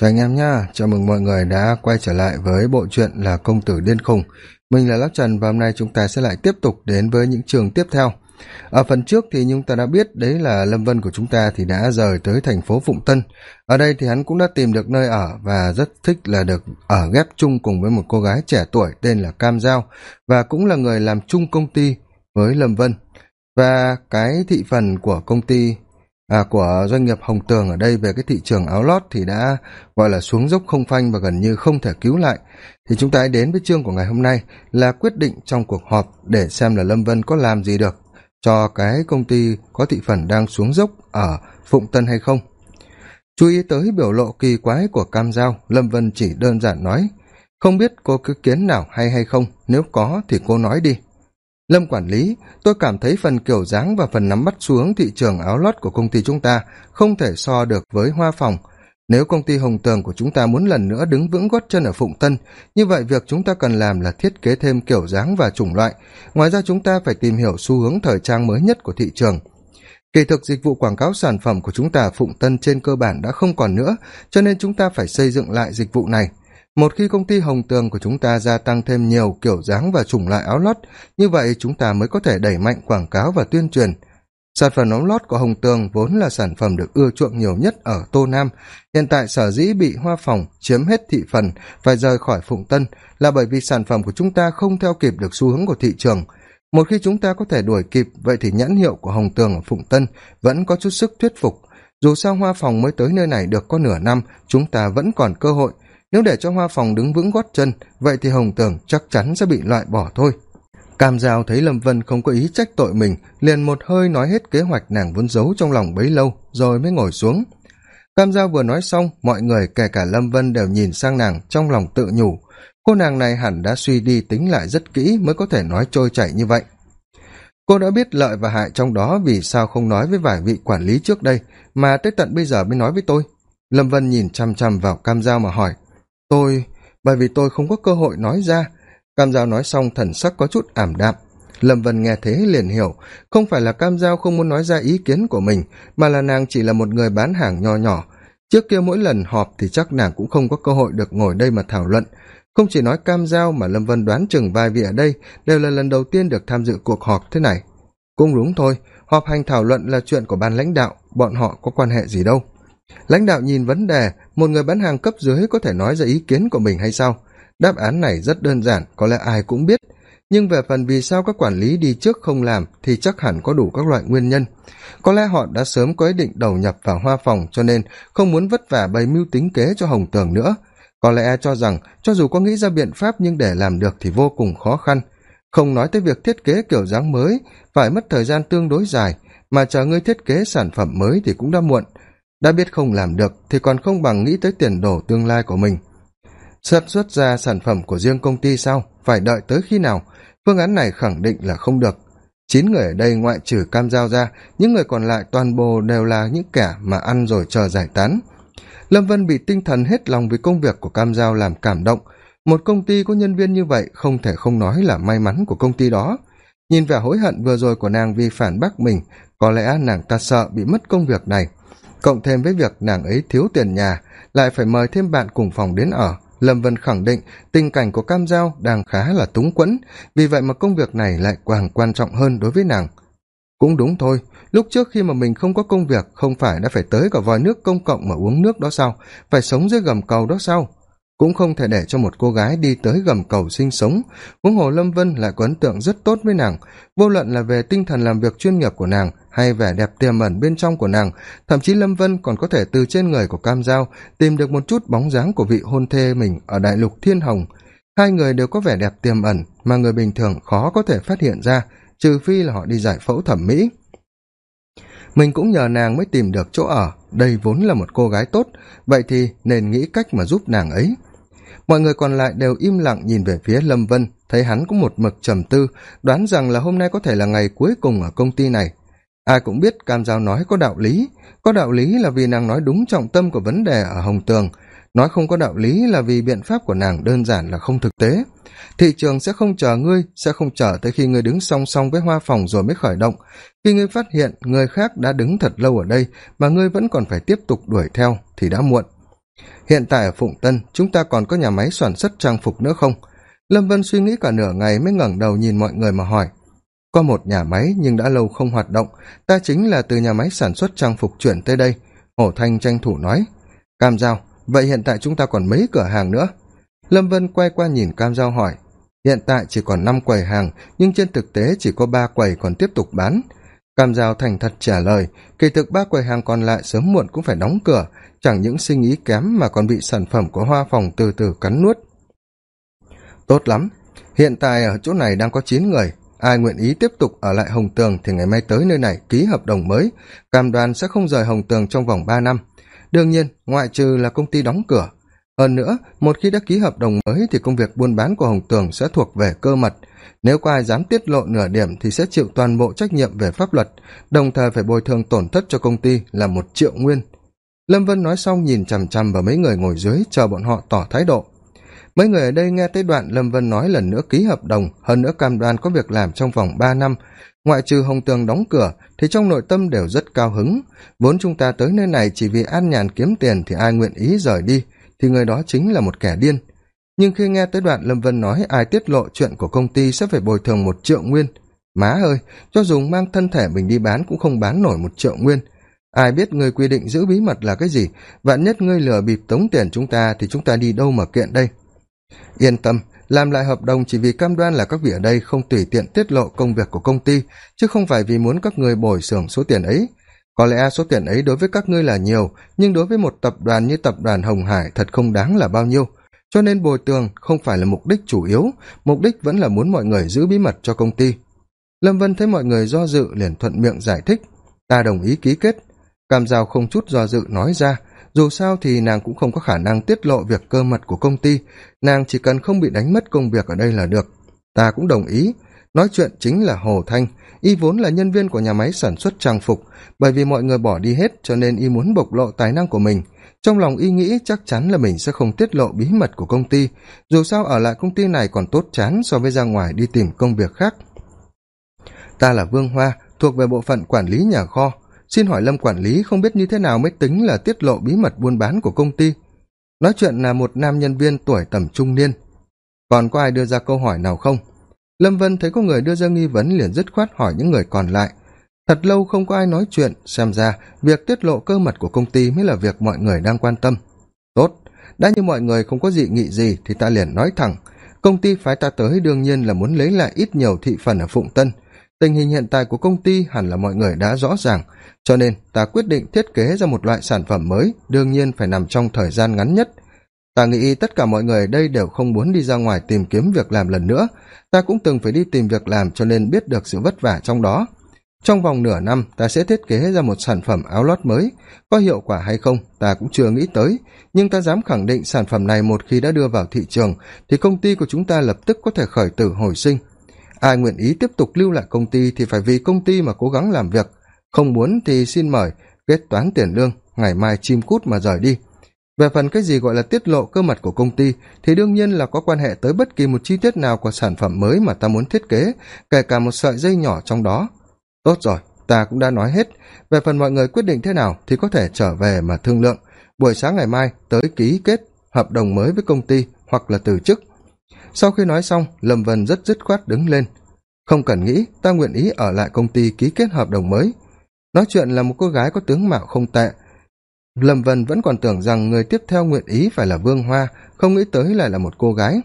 chào anh em nhá. Chào mừng mọi người đã quay trở lại với bộ truyện là công tử điên khùng. Mình là lắc trần và hôm nay chúng ta sẽ lại tiếp tục đến với những trường tiếp theo. Ở phần trước thì chúng ta đã biết đấy là lâm vân của chúng ta thì đã rời tới thành phố phụng tân. Ở đây thì hắn cũng đã tìm được nơi ở và rất thích là được ở ghép chung cùng với một cô gái trẻ tuổi tên là cam giao và cũng là người làm chung công ty với lâm vân. Và cái thị phần của công ty à, của doanh nghiệp hồng tường ở đây về cái thị trường áo lót thì đã gọi là xuống dốc không phanh và gần như không thể cứu lại. Thì chúng ta hãy đến với chương của ngày hôm nay là quyết định trong cuộc họp để xem là lâm vân có làm gì được cho cái công ty có thị phần đang xuống dốc ở phụng tân hay không. Chú ý tới biểu lộ kỳ quái của cam giao lâm vân chỉ đơn giản nói không biết cô cứ kiến nào hay hay không nếu có thì cô nói đi lâm quản lý, tôi cảm thấy phần kiểu dáng và phần nắm bắt xu hướng thị trường áo lót của công ty chúng ta không thể so được với hoa phòng. Nếu công ty hồng tường của chúng ta muốn lần nữa đứng vững gót chân ở phụng tân, như vậy việc chúng ta cần làm là thiết kế thêm kiểu dáng và chủng loại. Ngoài ra chúng ta phải tìm hiểu xu hướng thời trang mới nhất của thị trường. Kỳ thực dịch vụ quảng cáo sản phẩm của chúng ta phụng tân trên cơ bản đã không còn nữa, cho nên chúng ta phải xây dựng lại dịch vụ này một khi công ty hồng tường của chúng ta gia tăng thêm nhiều kiểu dáng và chủng loại áo lót, như vậy chúng ta mới có thể đẩy mạnh quảng cáo và tuyên truyền. Sản phẩm áo lót của hồng tường vốn là sản phẩm được ưa chuộng nhiều nhất ở tô nam. Hiện tại sở dĩ bị hoa phòng chiếm hết thị phần, phải rời khỏi phụng tân, là bởi vì sản phẩm của chúng ta không theo kịp được xu hướng của thị trường. Một khi chúng ta có thể đuổi kịp, vậy thì nhãn hiệu của hồng tường ở phụng tân vẫn có chút sức thuyết phục. Dù sao hoa phòng mới tới nơi này được có nửa năm, chúng ta vẫn còn cơ hội nếu để cho hoa phòng đứng vững gót chân, vậy thì hồng tường chắc chắn sẽ bị loại bỏ thôi. Cam giao thấy lâm vân không có ý trách tội mình, liền một hơi nói hết kế hoạch nàng vốn giấu trong lòng bấy lâu, rồi mới ngồi xuống. Cam giao vừa nói xong, mọi người, kể cả lâm vân đều nhìn sang nàng trong lòng tự nhủ. Cô nàng này hẳn đã suy đi tính lại rất kỹ mới có thể nói trôi chảy như vậy. Cô đã biết lợi và hại trong đó vì sao không nói với vài vị quản lý trước đây, mà tới tận bây giờ mới nói với tôi. Lâm vân nhìn chăm chăm vào cam giao mà hỏi tôi, bởi vì tôi không có cơ hội nói ra. Cam giao nói xong, thần sắc có chút ảm đạm. Lâm vân nghe thế liền hiểu, không phải là cam giao không muốn nói ra ý kiến của mình, mà là nàng chỉ là một người bán hàng nho nhỏ. Trước kia mỗi lần họp thì chắc nàng cũng không có cơ hội được ngồi đây mà thảo luận. Không chỉ nói cam giao mà lâm vân đoán chừng vài vị ở đây đều là lần đầu tiên được tham dự cuộc họp thế này. Cũng đúng thôi, họp hành thảo luận là chuyện của ban lãnh đạo, bọn họ có quan hệ gì đâu lãnh đạo nhìn vấn đề, một người bán hàng cấp dưới có thể nói ra ý kiến của mình hay sao? Đáp án này rất đơn giản, có lẽ ai cũng biết. Nhưng về phần vì sao các quản lý đi trước không làm thì chắc hẳn có đủ các loại nguyên nhân. Có lẽ họ đã sớm có ý định đầu nhập vào hoa phòng cho nên không muốn vất vả bày mưu tính kế cho hồng tường nữa. Có lẽ cho rằng, cho dù có nghĩ ra biện pháp nhưng để làm được thì vô cùng khó khăn. Không nói tới việc thiết kế kiểu dáng mới, phải mất thời gian tương đối dài, mà chờ ngươi thiết kế sản phẩm mới thì cũng đã muộn đã biết không làm được thì còn không bằng nghĩ tới tiền đồ tương lai của mình. Sản xuất ra sản phẩm của riêng công ty sau phải đợi tới khi nào? Phương án này khẳng định là không được. Chín người ở đây ngoại trừ cam giao ra, những người còn lại toàn bộ đều là những kẻ mà ăn rồi chờ giải tán. Lâm vân bị tinh thần hết lòng vì công việc của cam giao làm cảm động. Một công ty có nhân viên như vậy không thể không nói là may mắn của công ty đó. Nhìn vẻ hối hận vừa rồi của nàng vì phản bác mình, có lẽ nàng ta sợ bị mất công việc này cộng thêm với việc nàng ấy thiếu tiền nhà, lại phải mời thêm bạn cùng phòng đến ở. Lâm vân khẳng định tình cảnh của cam giao đang khá là túng quẫn, vì vậy mà công việc này lại càng quan trọng hơn đối với nàng. Cũng đúng thôi, lúc trước khi mà mình không có công việc, không phải đã phải tới cả vòi nước công cộng mà uống nước đó sao? Phải sống dưới gầm cầu đó sao? Cũng không thể để cho một cô gái đi tới gầm cầu sinh sống. Huống hồ lâm vân lại có ấn tượng rất tốt với nàng. Vô luận là về tinh thần làm việc chuyên nghiệp của nàng hay vẻ đẹp tiềm ẩn bên trong của nàng, thậm chí lâm vân còn có thể từ trên người của cam giao tìm được một chút bóng dáng của vị hôn thê mình ở đại lục thiên hồng. Hai người đều có vẻ đẹp tiềm ẩn mà người bình thường khó có thể phát hiện ra, trừ phi là họ đi giải phẫu thẩm mỹ. Mình cũng nhờ nàng mới tìm được chỗ ở, đây vốn là một cô gái tốt, vậy thì nên nghĩ cách mà giúp nàng ấy mọi người còn lại đều im lặng nhìn về phía lâm vân, thấy hắn cũng một mực trầm tư, đoán rằng là hôm nay có thể là ngày cuối cùng ở công ty này. Ai cũng biết cam giao nói có đạo lý, có đạo lý là vì nàng nói đúng trọng tâm của vấn đề ở hồng tường, nói không có đạo lý là vì biện pháp của nàng đơn giản là không thực tế. Thị trường sẽ không chờ ngươi, sẽ không chờ tới khi ngươi đứng song song với hoa phòng rồi mới khởi động. Khi ngươi phát hiện người khác đã đứng thật lâu ở đây mà ngươi vẫn còn phải tiếp tục đuổi theo thì đã muộn hiện tại ở phụng tân, chúng ta còn có nhà máy sản xuất trang phục nữa không? Lâm vân suy nghĩ cả nửa ngày mới ngẩng đầu nhìn mọi người mà hỏi. Có một nhà máy nhưng đã lâu không hoạt động, ta chính là từ nhà máy sản xuất trang phục chuyển tới đây hổ thanh tranh thủ nói. Cam giao, vậy hiện tại chúng ta còn mấy cửa hàng nữa? Lâm vân quay qua nhìn cam giao hỏi. Hiện tại chỉ còn năm quầy hàng, nhưng trên thực tế chỉ có ba quầy còn tiếp tục bán cam giao thành thật trả lời, kỳ thực ba quầy hàng còn lại sớm muộn cũng phải đóng cửa, chẳng những sinh ý kém mà còn bị sản phẩm của hoa phòng từ từ cắn nuốt. Tốt lắm, hiện tại ở chỗ này đang có chín người, ai nguyện ý tiếp tục ở lại hồng tường thì ngày mai tới nơi này ký hợp đồng mới, cam đoan sẽ không rời hồng tường trong vòng ba năm. Đương nhiên, ngoại trừ là công ty đóng cửa. Hơn nữa, một khi đã ký hợp đồng mới thì công việc buôn bán của hồng tường sẽ thuộc về cơ mật nếu có ai dám tiết lộ nửa điểm thì sẽ chịu toàn bộ trách nhiệm về pháp luật, đồng thời phải bồi thường tổn thất cho công ty là một triệu nguyên. Lâm vân nói xong nhìn chằm chằm vào mấy người ngồi dưới chờ bọn họ tỏ thái độ. Mấy người ở đây nghe tới đoạn lâm vân nói lần nữa ký hợp đồng, hơn nữa cam đoan có việc làm trong vòng ba năm. Ngoại trừ hồng tường đóng cửa, thì trong nội tâm đều rất cao hứng. Vốn chúng ta tới nơi này chỉ vì an nhàn kiếm tiền thì ai nguyện ý rời đi, thì người đó chính là một kẻ điên nhưng khi nghe tới đoạn lâm vân nói ai tiết lộ chuyện của công ty sẽ phải bồi thường một triệu nguyên. Má ơi, cho dù mang thân thể mình đi bán cũng không bán nổi một triệu nguyên. Ai biết người quy định giữ bí mật là cái gì? Vạn nhất ngươi lừa bịp tống tiền chúng ta thì chúng ta đi đâu mà kiện đây? Yên tâm, làm lại hợp đồng chỉ vì cam đoan là các vị ở đây không tùy tiện tiết lộ công việc của công ty, chứ không phải vì muốn các ngươi bồi xưởng số tiền ấy. Có lẽ số tiền ấy đối với các ngươi là nhiều, nhưng đối với một tập đoàn như tập đoàn hồng hải thật không đáng là bao nhiêu cho nên bồi tường không phải là mục đích chủ yếu, mục đích vẫn là muốn mọi người giữ bí mật cho công ty. Lâm vân thấy mọi người do dự liền thuận miệng giải thích. Ta đồng ý ký kết. Cam giao không chút do dự nói ra, dù sao thì nàng cũng không có khả năng tiết lộ việc cơ mật của công ty. Nàng chỉ cần không bị đánh mất công việc ở đây là được. Ta cũng đồng ý. Nói chuyện chính là hồ thanh, y vốn là nhân viên của nhà máy sản xuất trang phục. Bởi vì mọi người bỏ đi hết cho nên y muốn bộc lộ tài năng của mình trong lòng y nghĩ, chắc chắn là mình sẽ không tiết lộ bí mật của công ty. Dù sao ở lại công ty này còn tốt chán so với ra ngoài đi tìm công việc khác. Ta là vương hoa, thuộc về bộ phận quản lý nhà kho. Xin hỏi lâm quản lý không biết như thế nào mới tính là tiết lộ bí mật buôn bán của công ty? Nói chuyện là một nam nhân viên tuổi tầm trung niên. Còn có ai đưa ra câu hỏi nào không? Lâm vân thấy có người đưa ra nghi vấn liền dứt khoát hỏi những người còn lại thật lâu không có ai nói chuyện, xem ra việc tiết lộ cơ mật của công ty mới là việc mọi người đang quan tâm. Tốt, đã như mọi người không có dị nghị gì thì ta liền nói thẳng. Công ty phái ta tới đương nhiên là muốn lấy lại ít nhiều thị phần ở phụng tân. Tình hình hiện tại của công ty hẳn là mọi người đã rõ ràng, cho nên ta quyết định thiết kế ra một loại sản phẩm mới, đương nhiên phải nằm trong thời gian ngắn nhất. Ta nghĩ tất cả mọi người ở đây đều không muốn đi ra ngoài tìm kiếm việc làm lần nữa. Ta cũng từng phải đi tìm việc làm cho nên biết được sự vất vả trong đó trong vòng nửa năm, ta sẽ thiết kế ra một sản phẩm áo lót mới, có hiệu quả hay không, ta cũng chưa nghĩ tới. Nhưng ta dám khẳng định sản phẩm này một khi đã đưa vào thị trường, thì công ty của chúng ta lập tức có thể khởi tử hồi sinh. Ai nguyện ý tiếp tục lưu lại công ty thì phải vì công ty mà cố gắng làm việc. Không muốn thì xin mời, kết toán tiền lương, ngày mai chim cút mà rời đi. Về phần cái gì gọi là tiết lộ cơ mật của công ty, thì đương nhiên là có quan hệ tới bất kỳ một chi tiết nào của sản phẩm mới mà ta muốn thiết kế, kể cả một sợi dây nhỏ trong đó tốt rồi, ta cũng đã nói hết. Về phần mọi người quyết định thế nào thì có thể trở về mà thương lượng. Buổi sáng ngày mai tới ký kết hợp đồng mới với công ty hoặc là từ chức. Sau khi nói xong, lâm vân rất dứt khoát đứng lên. Không cần nghĩ, ta nguyện ý ở lại công ty ký kết hợp đồng mới. Nói chuyện là một cô gái có tướng mạo không tệ. Lâm vân vẫn còn tưởng rằng người tiếp theo nguyện ý phải là vương hoa, không nghĩ tới lại là một cô gái.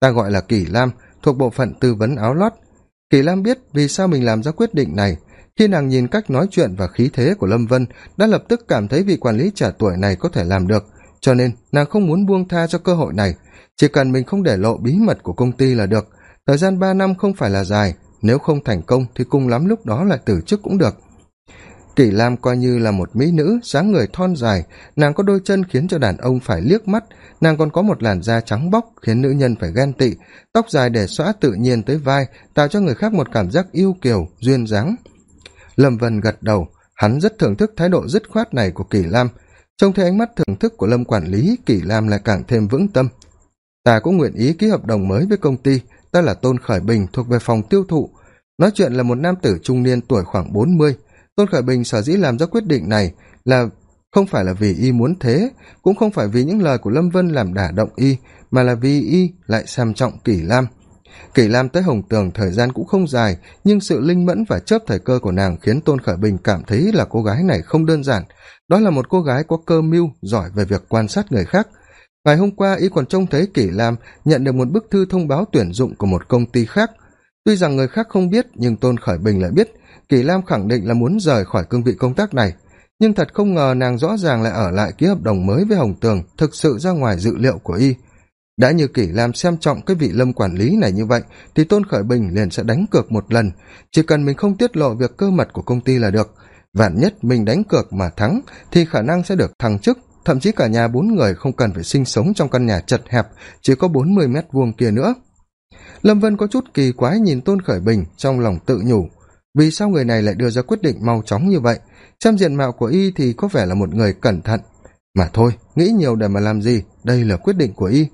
Ta gọi là Kỷ lam, thuộc bộ phận tư vấn áo lót kỳ lam biết vì sao mình làm ra quyết định này. Khi nàng nhìn cách nói chuyện và khí thế của lâm vân, đã lập tức cảm thấy vị quản lý trẻ tuổi này có thể làm được. Cho nên, nàng không muốn buông tha cho cơ hội này. Chỉ cần mình không để lộ bí mật của công ty là được. Thời gian ba năm không phải là dài. Nếu không thành công thì cùng lắm lúc đó lại từ chức cũng được kỷ lam coi như là một mỹ nữ sáng người thon dài. Nàng có đôi chân khiến cho đàn ông phải liếc mắt. Nàng còn có một làn da trắng bóc khiến nữ nhân phải ghen tị. Tóc dài để xõa tự nhiên tới vai, tạo cho người khác một cảm giác yêu kiều, duyên dáng. Lâm vân gật đầu. Hắn rất thưởng thức thái độ dứt khoát này của kỷ lam. Trông thấy ánh mắt thưởng thức của lâm quản lý, kỷ lam lại càng thêm vững tâm. Ta cũng nguyện ý ký hợp đồng mới với công ty. Ta là tôn khởi bình, thuộc về phòng tiêu thụ. Nói chuyện là một nam tử trung niên tuổi khoảng bốn mươi tôn khởi bình sở dĩ làm ra quyết định này là không phải là vì y muốn thế, cũng không phải vì những lời của lâm vân làm đả động y, mà là vì y lại xem trọng kỷ lam. Kỷ lam tới hồng tường thời gian cũng không dài, nhưng sự linh mẫn và chớp thời cơ của nàng khiến tôn khởi bình cảm thấy là cô gái này không đơn giản. Đó là một cô gái có cơ mưu, giỏi về việc quan sát người khác. Ngày hôm qua, y còn trông thấy kỷ lam nhận được một bức thư thông báo tuyển dụng của một công ty khác. Tuy rằng người khác không biết, nhưng tôn khởi bình lại biết kỷ lam khẳng định là muốn rời khỏi cương vị công tác này, nhưng thật không ngờ nàng rõ ràng lại ở lại ký hợp đồng mới với hồng tường, thực sự ra ngoài dự liệu của y. Đã như kỷ lam xem trọng cái vị lâm quản lý này như vậy, thì tôn khởi bình liền sẽ đánh cược một lần. Chỉ cần mình không tiết lộ việc cơ mật của công ty là được. Vạn nhất mình đánh cược mà thắng, thì khả năng sẽ được thăng chức. Thậm chí cả nhà bốn người không cần phải sinh sống trong căn nhà chật hẹp, chỉ có bốn mươi mét vuông kia nữa. Lâm vân có chút kỳ quái nhìn tôn khởi bình, trong lòng tự nhủ vì sao người này lại đưa ra quyết định mau chóng như vậy? Xem diện mạo của y thì có vẻ là một người cẩn thận. Mà thôi, nghĩ nhiều để mà làm gì? Đây là quyết định của y.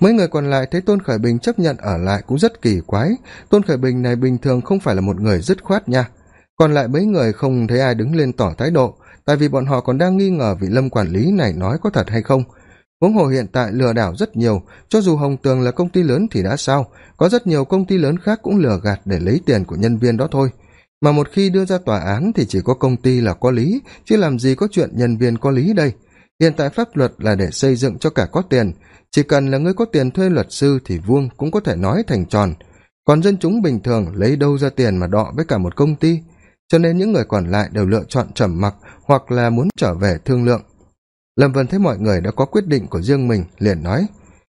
Mấy người còn lại thấy tôn khởi bình chấp nhận ở lại cũng rất kỳ quái. Tôn khởi bình này bình thường không phải là một người dứt khoát nha. Còn lại mấy người không thấy ai đứng lên tỏ thái độ. Tại vì bọn họ còn đang nghi ngờ vị lâm quản lý này nói có thật hay không huống hồ hiện tại lừa đảo rất nhiều, cho dù hồng tường là công ty lớn thì đã sao, có rất nhiều công ty lớn khác cũng lừa gạt để lấy tiền của nhân viên đó thôi. Mà một khi đưa ra tòa án thì chỉ có công ty là có lý, chứ làm gì có chuyện nhân viên có lý đây. Hiện tại pháp luật là để xây dựng cho cả có tiền, chỉ cần là người có tiền thuê luật sư thì vuông cũng có thể nói thành tròn. Còn dân chúng bình thường lấy đâu ra tiền mà đọ với cả một công ty? Cho nên những người còn lại đều lựa chọn trầm mặc hoặc là muốn trở về thương lượng lâm vân thấy mọi người đã có quyết định của riêng mình, liền nói,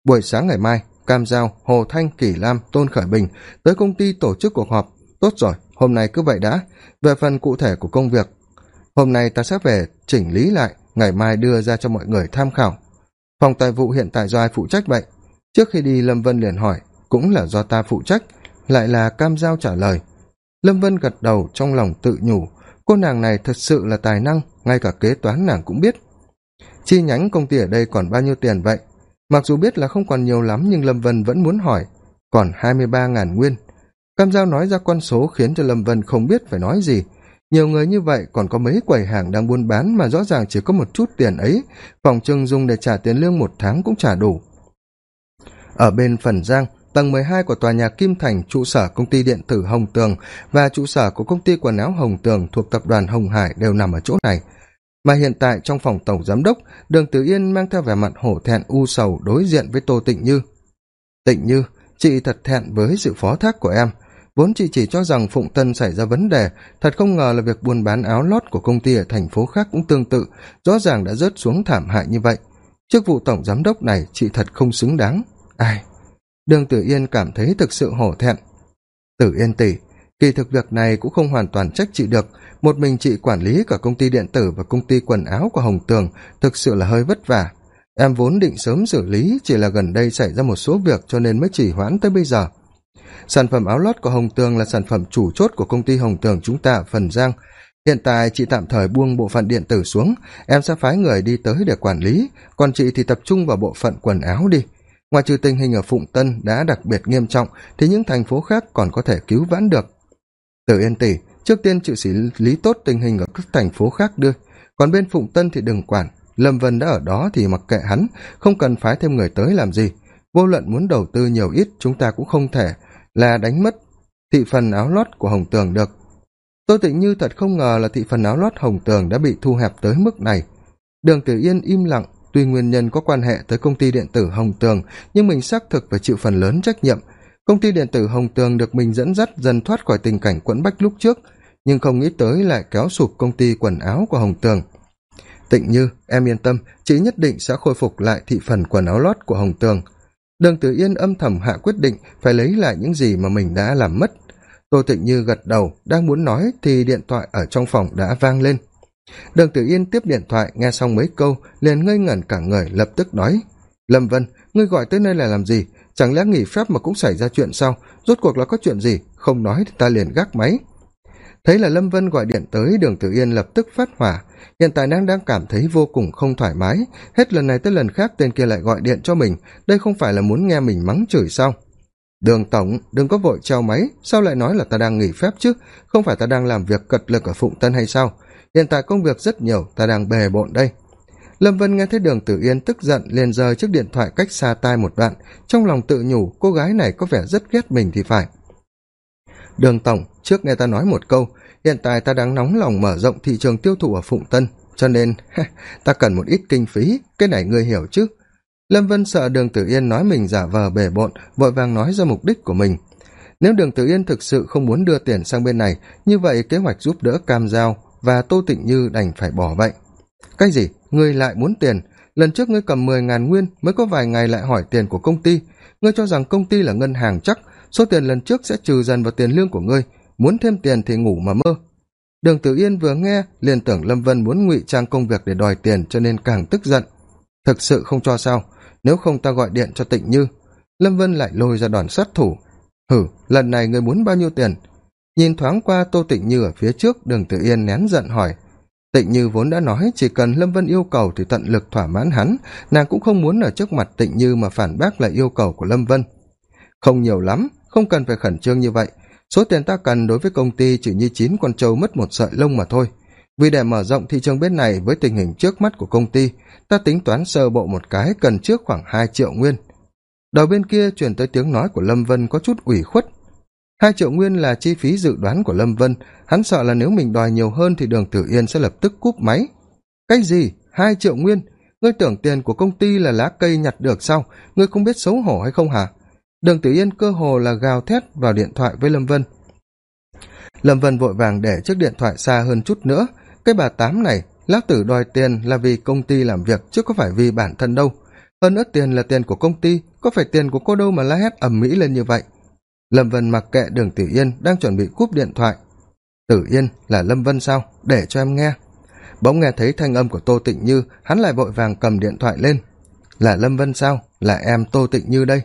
buổi sáng ngày mai, cam giao, hồ thanh, kỷ lam, tôn khởi bình tới công ty tổ chức cuộc họp. Tốt rồi, hôm nay cứ vậy đã. Về phần cụ thể của công việc, hôm nay ta sẽ về chỉnh lý lại, ngày mai đưa ra cho mọi người tham khảo. Phòng tài vụ hiện tại do ai phụ trách vậy? Trước khi đi, lâm vân liền hỏi, cũng là do ta phụ trách. Lại là cam giao trả lời, lâm vân gật đầu trong lòng tự nhủ, cô nàng này thật sự là tài năng, ngay cả kế toán nàng cũng biết chi nhánh công ty ở đây còn bao nhiêu tiền vậy? Mặc dù biết là không còn nhiều lắm, nhưng lâm vân vẫn muốn hỏi. Còn hai mươi ba ngàn nguyên. Cam giao nói ra con số khiến cho lâm vân không biết phải nói gì. Nhiều người như vậy còn có mấy quầy hàng đang buôn bán mà rõ ràng chỉ có một chút tiền ấy. Phòng trưng dùng để trả tiền lương một tháng cũng trả đủ. Ở bên phần giang, tầng mười hai của tòa nhà kim thành, trụ sở công ty điện tử hồng tường và trụ sở của công ty quần áo hồng tường thuộc tập đoàn hồng hải đều nằm ở chỗ này mà hiện tại trong phòng tổng giám đốc, đường tử yên mang theo vẻ mặt hổ thẹn, u sầu đối diện với tô tịnh như. Tịnh như, chị thật thẹn với sự phó thác của em. Vốn chị chỉ cho rằng phụng tân xảy ra vấn đề, thật không ngờ là việc buôn bán áo lót của công ty ở thành phố khác cũng tương tự, rõ ràng đã rớt xuống thảm hại như vậy. Chức vụ tổng giám đốc này, chị thật không xứng đáng. Ai? Đường tử yên cảm thấy thực sự hổ thẹn. Tử yên tỷ kỳ thực việc này cũng không hoàn toàn trách chị được. Một mình chị quản lý cả công ty điện tử và công ty quần áo của hồng tường thực sự là hơi vất vả. Em vốn định sớm xử lý, chỉ là gần đây xảy ra một số việc cho nên mới chỉ hoãn tới bây giờ. Sản phẩm áo lót của hồng tường là sản phẩm chủ chốt của công ty hồng tường chúng ta ở phần giang. Hiện tại chị tạm thời buông bộ phận điện tử xuống, em sẽ phái người đi tới để quản lý, còn chị thì tập trung vào bộ phận quần áo đi. Ngoài trừ tình hình ở phụng tân đã đặc biệt nghiêm trọng, thì những thành phố khác còn có thể cứu vãn được từ yên tỷ, trước tiên chịu xử lý tốt tình hình ở các thành phố khác đưa. Còn bên phụng tân thì đừng quản, lâm vân đã ở đó thì mặc kệ hắn, không cần phái thêm người tới làm gì. Vô luận muốn đầu tư nhiều ít, chúng ta cũng không thể là đánh mất thị phần áo lót của hồng tường được. Tôi tịnh như thật không ngờ là thị phần áo lót hồng tường đã bị thu hẹp tới mức này. Đường tử yên im lặng, tuy nguyên nhân có quan hệ tới công ty điện tử hồng tường, nhưng mình xác thực phải chịu phần lớn trách nhiệm công ty điện tử hồng tường được mình dẫn dắt, dần thoát khỏi tình cảnh quẫn bách lúc trước, nhưng không nghĩ tới lại kéo sụp công ty quần áo của hồng tường. Tịnh như, em yên tâm, chị nhất định sẽ khôi phục lại thị phần quần áo lót của hồng tường. Đường tử yên âm thầm hạ quyết định phải lấy lại những gì mà mình đã làm mất. Tô tịnh như gật đầu, đang muốn nói thì điện thoại ở trong phòng đã vang lên. Đường tử yên tiếp điện thoại, nghe xong mấy câu, liền ngây ngẩn cả người, lập tức nói, lâm vân, ngươi gọi tới nơi là làm gì? Chẳng lẽ nghỉ phép mà cũng xảy ra chuyện sao? Rốt cuộc là có chuyện gì? Không nói thì ta liền gác máy. Thấy là lâm vân gọi điện tới, đường tử yên lập tức phát hỏa. Hiện tại nàng đang cảm thấy vô cùng không thoải mái. Hết lần này tới lần khác tên kia lại gọi điện cho mình. Đây không phải là muốn nghe mình mắng chửi sao? Đường tổng, đừng có vội treo máy. Sao lại nói là ta đang nghỉ phép chứ? Không phải ta đang làm việc cật lực ở phụng tân hay sao? Hiện tại công việc rất nhiều, ta đang bề bộn đây lâm vân nghe thấy đường tử yên tức giận liền rời chiếc điện thoại cách xa tai một đoạn. Trong lòng tự nhủ, cô gái này có vẻ rất ghét mình thì phải. Đường tổng, trước nghe ta nói một câu, hiện tại ta đang nóng lòng mở rộng thị trường tiêu thụ ở phụng tân, cho nên, ta cần một ít kinh phí, cái này ngươi hiểu chứ? Lâm vân sợ đường tử yên nói mình giả vờ bề bộn, vội vàng nói ra mục đích của mình. Nếu đường tử yên thực sự không muốn đưa tiền sang bên này, như vậy kế hoạch giúp đỡ cam giao và tô tịnh như đành phải bỏ vậy cái gì? Ngươi lại muốn tiền? Lần trước ngươi cầm mười ngàn nguyên mới có vài ngày lại hỏi tiền của công ty. Ngươi cho rằng công ty là ngân hàng chắc, số tiền lần trước sẽ trừ dần vào tiền lương của ngươi. Muốn thêm tiền thì ngủ mà mơ. Đường tử yên vừa nghe, liền tưởng lâm vân muốn ngụy trang công việc để đòi tiền cho nên càng tức giận. Thực sự không cho sao. Nếu không ta gọi điện cho tịnh như. Lâm vân lại lôi ra đòn sát thủ. Hử, lần này người muốn bao nhiêu tiền? Nhìn thoáng qua tô tịnh như ở phía trước, đường tử yên nén giận hỏi tịnh như vốn đã nói chỉ cần lâm vân yêu cầu thì tận lực thỏa mãn hắn. Nàng cũng không muốn ở trước mặt tịnh như mà phản bác lại yêu cầu của lâm vân. Không nhiều lắm, không cần phải khẩn trương như vậy. Số tiền ta cần đối với công ty chỉ như chín con trâu mất một sợi lông mà thôi. Vì để mở rộng thị trường bên này với tình hình trước mắt của công ty, ta tính toán sơ bộ một cái cần trước khoảng hai triệu nguyên. Đầu bên kia truyền tới tiếng nói của lâm vân có chút ủy khuất hai triệu nguyên là chi phí dự đoán của lâm vân. Hắn sợ là nếu mình đòi nhiều hơn thì đường tử yên sẽ lập tức cúp máy. Cái gì? Hai triệu nguyên, ngươi tưởng tiền của công ty là lá cây nhặt được sao? Ngươi không biết xấu hổ hay không hả? Đường tử yên cơ hồ là gào thét vào điện thoại với lâm vân. Lâm vân vội vàng để chiếc điện thoại xa hơn chút nữa. Cái bà tám này, lão tử đòi tiền là vì công ty làm việc, chứ có phải vì bản thân đâu. Hơn nữa tiền là tiền của công ty, có phải tiền của cô đâu mà la hét ầm mỹ lên như vậy? Lâm vân mặc kệ đường tử yên đang chuẩn bị cúp điện thoại. Tử yên là lâm vân sao? Để cho em nghe. Bỗng nghe thấy thanh âm của tô tịnh như, hắn lại vội vàng cầm điện thoại lên. Là lâm vân sao? Là em tô tịnh như đây.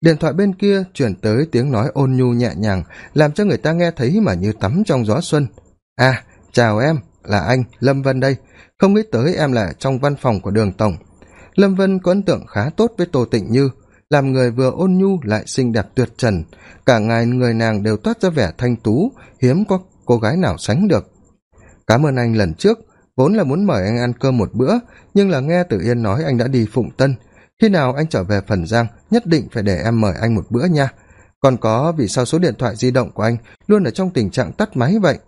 Điện thoại bên kia chuyển tới tiếng nói ôn nhu nhẹ nhàng, làm cho người ta nghe thấy mà như tắm trong gió xuân. À chào em, là anh lâm vân đây. Không nghĩ tới em là trong văn phòng của đường tổng. Lâm vân có ấn tượng khá tốt với tô tịnh như làm người vừa ôn nhu lại xinh đẹp tuyệt trần. Cả ngày người nàng đều toát ra vẻ thanh tú, hiếm có cô gái nào sánh được. Cảm ơn anh lần trước, vốn là muốn mời anh ăn cơm một bữa, nhưng là nghe tử yên nói anh đã đi phụng tân. Khi nào anh trở về phần giang, nhất định phải để em mời anh một bữa nha. Còn có, vì sao số điện thoại di động của anh luôn ở trong tình trạng tắt máy vậy?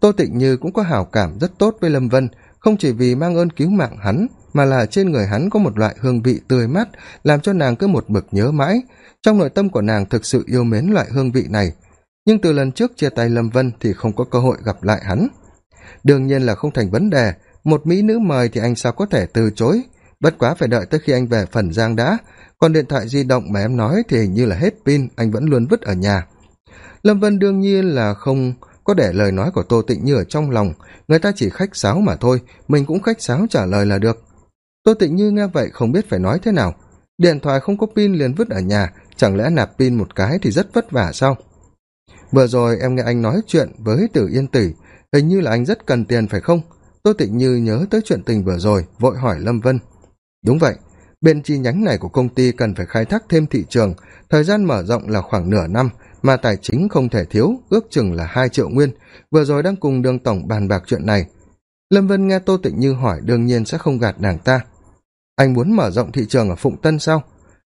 Tô tịnh như cũng có hảo cảm rất tốt với lâm vân, không chỉ vì mang ơn cứu mạng hắn mà là trên người hắn có một loại hương vị tươi mát, làm cho nàng cứ một bực nhớ mãi. Trong nội tâm của nàng thực sự yêu mến loại hương vị này. Nhưng từ lần trước chia tay lâm vân thì không có cơ hội gặp lại hắn. Đương nhiên là không thành vấn đề. Một mỹ nữ mời thì anh sao có thể từ chối. Bất quá phải đợi tới khi anh về phần giang đã. Còn điện thoại di động mà em nói thì hình như là hết pin, anh vẫn luôn vứt ở nhà. Lâm vân đương nhiên là không có để lời nói của tô tịnh như ở trong lòng. Người ta chỉ khách sáo mà thôi. Mình cũng khách sáo trả lời là được tô tịnh như nghe vậy không biết phải nói thế nào. Điện thoại không có pin liền vứt ở nhà, chẳng lẽ nạp pin một cái thì rất vất vả sao? Vừa rồi em nghe anh nói chuyện với tử yên tỷ hình như là anh rất cần tiền phải không? Tô tịnh như nhớ tới chuyện tình vừa rồi, vội hỏi lâm vân. Đúng vậy, bên chi nhánh này của công ty cần phải khai thác thêm thị trường, thời gian mở rộng là khoảng nửa năm, mà tài chính không thể thiếu, ước chừng là hai triệu nguyên. Vừa rồi đang cùng đường tổng bàn bạc chuyện này. Lâm vân nghe tô tịnh như hỏi, đương nhiên sẽ không gạt nàng ta anh muốn mở rộng thị trường ở phụng tân sao?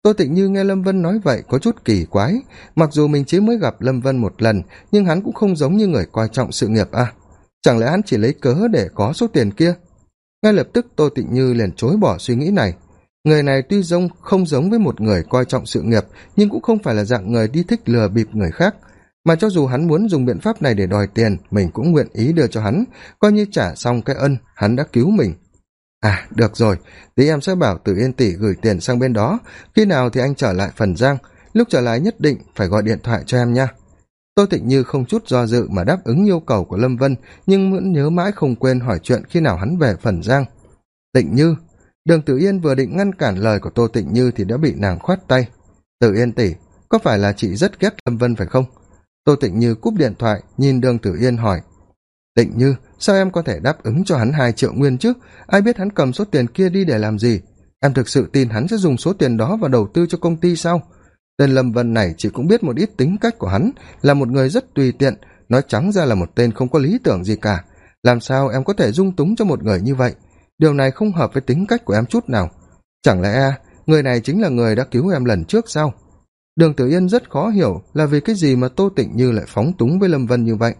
Tô tịnh như nghe lâm vân nói vậy có chút kỳ quái. Mặc dù mình chỉ mới gặp lâm vân một lần, nhưng hắn cũng không giống như người coi trọng sự nghiệp à. Chẳng lẽ hắn chỉ lấy cớ để có số tiền kia? Ngay lập tức tô tịnh như liền chối bỏ suy nghĩ này. Người này tuy giống, không giống với một người coi trọng sự nghiệp, nhưng cũng không phải là dạng người đi thích lừa bịp người khác. Mà cho dù hắn muốn dùng biện pháp này để đòi tiền, mình cũng nguyện ý đưa cho hắn. Coi như trả xong cái ân, hắn đã cứu mình à được rồi. Tí em sẽ bảo từ yên tỷ gửi tiền sang bên đó. Khi nào thì anh trở lại phần giang? Lúc trở lại nhất định phải gọi điện thoại cho em nha. Tôi tịnh như không chút do dự mà đáp ứng yêu cầu của lâm vân, nhưng vẫn nhớ mãi không quên hỏi chuyện khi nào hắn về phần giang. Tịnh như, đường tử yên vừa định ngăn cản lời của tô tịnh như thì đã bị nàng khoát tay. Tử yên tỷ, có phải là chị rất ghét lâm vân phải không? Tô tịnh như cúp điện thoại, nhìn đường tử yên hỏi tịnh như, sao em có thể đáp ứng cho hắn hai triệu nguyên chứ? Ai biết hắn cầm số tiền kia đi để làm gì? Em thực sự tin hắn sẽ dùng số tiền đó vào đầu tư cho công ty sao? Tên lâm vân này chỉ cũng biết một ít tính cách của hắn, là một người rất tùy tiện. Nói trắng ra là một tên không có lý tưởng gì cả. Làm sao em có thể dung túng cho một người như vậy? Điều này không hợp với tính cách của em chút nào. Chẳng lẽ, người này chính là người đã cứu em lần trước sao? Đường tử yên rất khó hiểu là vì cái gì mà tô tịnh như lại phóng túng với lâm vân như vậy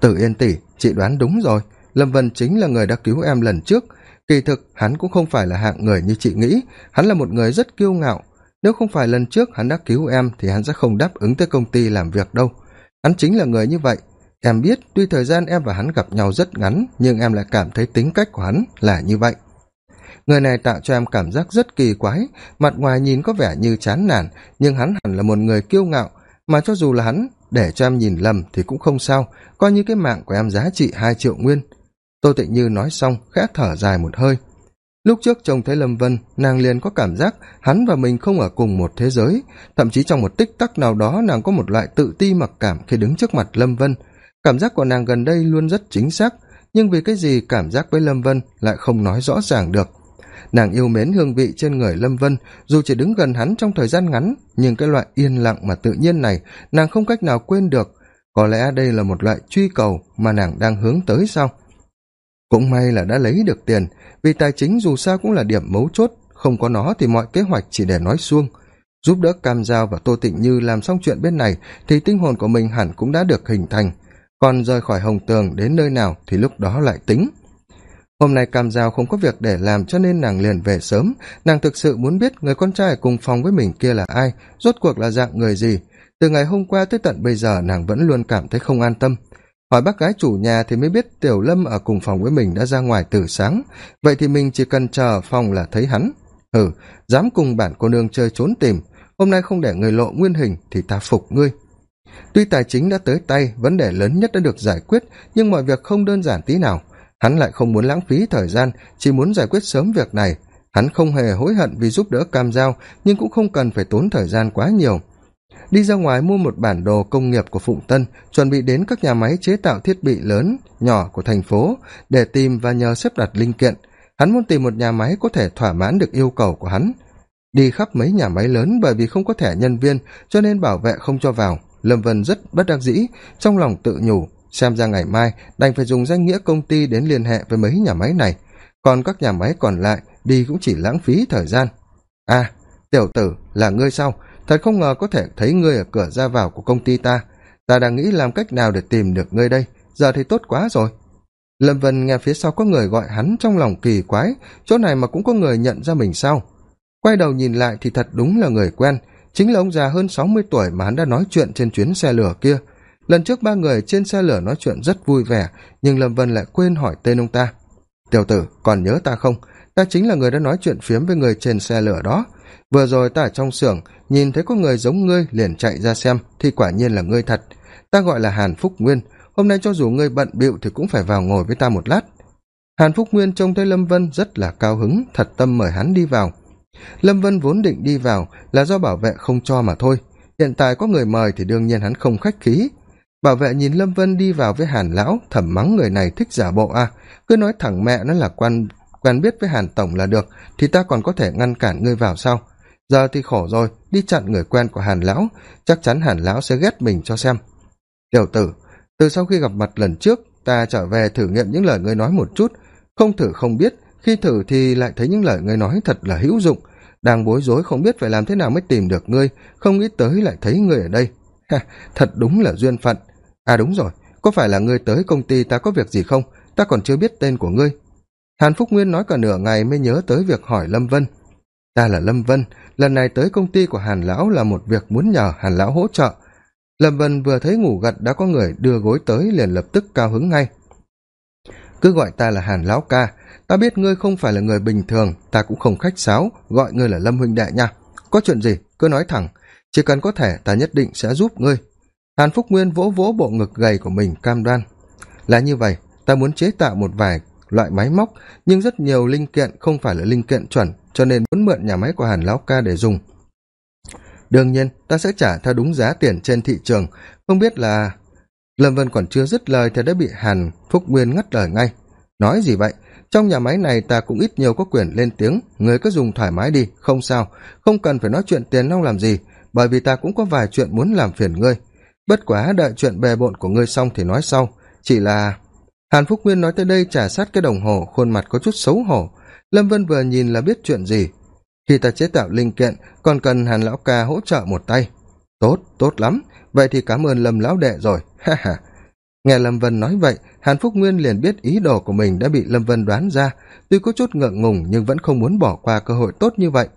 tử yên tỷ, chị đoán đúng rồi. Lâm vân chính là người đã cứu em lần trước. Kỳ thực, hắn cũng không phải là hạng người như chị nghĩ. Hắn là một người rất kiêu ngạo. Nếu không phải lần trước hắn đã cứu em, thì hắn sẽ không đáp ứng tới công ty làm việc đâu. Hắn chính là người như vậy. Em biết, tuy thời gian em và hắn gặp nhau rất ngắn, nhưng em lại cảm thấy tính cách của hắn là như vậy. Người này tạo cho em cảm giác rất kỳ quái. Mặt ngoài nhìn có vẻ như chán nản, nhưng hắn hẳn là một người kiêu ngạo. Mà cho dù là hắn để cho em nhìn lầm thì cũng không sao. Coi như cái mạng của em giá trị hai triệu nguyên. Tô tịnh như nói xong, khẽ thở dài một hơi. Lúc trước trông thấy lâm vân, nàng liền có cảm giác hắn và mình không ở cùng một thế giới. Thậm chí trong một tích tắc nào đó, nàng có một loại tự ti mặc cảm khi đứng trước mặt lâm vân. Cảm giác của nàng gần đây luôn rất chính xác, nhưng vì cái gì cảm giác với lâm vân lại không nói rõ ràng được nàng yêu mến hương vị trên người lâm vân, dù chỉ đứng gần hắn trong thời gian ngắn, nhưng cái loại yên lặng mà tự nhiên này nàng không cách nào quên được. Có lẽ đây là một loại truy cầu mà nàng đang hướng tới sao? Cũng may là đã lấy được tiền, vì tài chính dù sao cũng là điểm mấu chốt, không có nó thì mọi kế hoạch chỉ để nói xuông giúp đỡ cam giao và tô tịnh như làm xong chuyện bên này thì tinh hồn của mình hẳn cũng đã được hình thành. Còn rời khỏi hồng tường đến nơi nào thì lúc đó lại tính hôm nay cam giao không có việc để làm cho nên nàng liền về sớm. Nàng thực sự muốn biết người con trai cùng phòng với mình kia là ai, rốt cuộc là dạng người gì. Từ ngày hôm qua tới tận bây giờ nàng vẫn luôn cảm thấy không an tâm. Hỏi bác gái chủ nhà thì mới biết tiểu lâm ở cùng phòng với mình đã ra ngoài từ sáng. Vậy thì mình chỉ cần chờ phòng là thấy hắn. Ừ dám cùng bản cô nương chơi trốn tìm. Hôm nay không để người lộ nguyên hình thì ta phục ngươi. Tuy tài chính đã tới tay, vấn đề lớn nhất đã được giải quyết, nhưng mọi việc không đơn giản tí nào hắn lại không muốn lãng phí thời gian, chỉ muốn giải quyết sớm việc này. Hắn không hề hối hận vì giúp đỡ cam giao, nhưng cũng không cần phải tốn thời gian quá nhiều. Đi ra ngoài mua một bản đồ công nghiệp của phụng tân, chuẩn bị đến các nhà máy chế tạo thiết bị lớn, nhỏ của thành phố, để tìm và nhờ xếp đặt linh kiện. Hắn muốn tìm một nhà máy có thể thỏa mãn được yêu cầu của hắn. Đi khắp mấy nhà máy lớn bởi vì không có thẻ nhân viên, cho nên bảo vệ không cho vào. Lâm vân rất bất đắc dĩ, trong lòng tự nhủ xem ra ngày mai, đành phải dùng danh nghĩa công ty đến liên hệ với mấy nhà máy này. Còn các nhà máy còn lại đi cũng chỉ lãng phí thời gian. À tiểu tử, là ngươi sao? Thật không ngờ có thể thấy ngươi ở cửa ra vào của công ty ta. Ta đang nghĩ làm cách nào để tìm được ngươi đây. Giờ thì tốt quá rồi. Lâm vân nghe phía sau có người gọi hắn trong lòng kỳ quái. Chỗ này mà cũng có người nhận ra mình sao? Quay đầu nhìn lại thì thật đúng là người quen. Chính là ông già hơn sáu mươi tuổi mà hắn đã nói chuyện trên chuyến xe lửa kia lần trước ba người trên xe lửa nói chuyện rất vui vẻ, nhưng lâm vân lại quên hỏi tên ông ta. Tiểu tử, còn nhớ ta không? Ta chính là người đã nói chuyện phiếm với người trên xe lửa đó. Vừa rồi ta ở trong xưởng, nhìn thấy có người giống ngươi liền chạy ra xem, thì quả nhiên là ngươi thật. Ta gọi là hàn phúc nguyên, hôm nay cho dù ngươi bận bịu thì cũng phải vào ngồi với ta một lát. Hàn phúc nguyên trông thấy lâm vân rất là cao hứng, thật tâm mời hắn đi vào. Lâm vân vốn định đi vào là do bảo vệ không cho mà thôi. Hiện tại có người mời thì đương nhiên hắn không khách khí bảo vệ nhìn lâm vân đi vào với hàn lão thẩm mắng người này thích giả bộ à. Cứ nói thẳng mẹ nó là quan, quen biết với hàn tổng là được, thì ta còn có thể ngăn cản ngươi vào sao? Giờ thì khổ rồi, đi chặn người quen của hàn lão, chắc chắn hàn lão sẽ ghét mình cho xem. Tiểu tử, từ sau khi gặp mặt lần trước, ta trở về thử nghiệm những lời ngươi nói một chút. Không thử không biết, khi thử thì lại thấy những lời ngươi nói thật là hữu dụng. Đang bối rối không biết phải làm thế nào mới tìm được ngươi, không nghĩ tới lại thấy ngươi ở đây. Ha, thật đúng là duyên phận à đúng rồi, có phải là ngươi tới công ty ta có việc gì không? Ta còn chưa biết tên của ngươi. Hàn phúc nguyên nói cả nửa ngày mới nhớ tới việc hỏi lâm vân. Ta là lâm vân, lần này tới công ty của hàn lão là một việc muốn nhờ hàn lão hỗ trợ. Lâm vân vừa thấy ngủ gật đã có người đưa gối tới liền lập tức cao hứng ngay. Cứ gọi ta là hàn lão ca, ta biết ngươi không phải là người bình thường, ta cũng không khách sáo, gọi ngươi là lâm huynh đệ nha. Có chuyện gì, cứ nói thẳng, chỉ cần có thể ta nhất định sẽ giúp ngươi hàn phúc nguyên vỗ vỗ bộ ngực gầy của mình, cam đoan. Là như vậy, ta muốn chế tạo một vài loại máy móc, nhưng rất nhiều linh kiện không phải là linh kiện chuẩn, cho nên muốn mượn nhà máy của hàn lão ca để dùng. Đương nhiên, ta sẽ trả theo đúng giá tiền trên thị trường. Không biết là lâm vân còn chưa dứt lời thì đã bị hàn phúc nguyên ngắt lời ngay. Nói gì vậy? Trong nhà máy này ta cũng ít nhiều có quyền lên tiếng. Người cứ dùng thoải mái đi, không sao. Không cần phải nói chuyện tiền nong làm gì, bởi vì ta cũng có vài chuyện muốn làm phiền ngươi bất quá đợi chuyện bề bộn của ngươi xong thì nói sau. Chỉ là hàn phúc nguyên nói tới đây trả sát cái đồng hồ, khuôn mặt có chút xấu hổ. Lâm vân vừa nhìn là biết chuyện gì. Khi ta chế tạo linh kiện, còn cần hàn lão ca hỗ trợ một tay. Tốt tốt lắm. Vậy thì cảm ơn lâm lão đệ rồi. Ha ha. Nghe lâm vân nói vậy, hàn phúc nguyên liền biết ý đồ của mình đã bị lâm vân đoán ra. Tuy có chút ngượng ngùng, nhưng vẫn không muốn bỏ qua cơ hội tốt như vậy.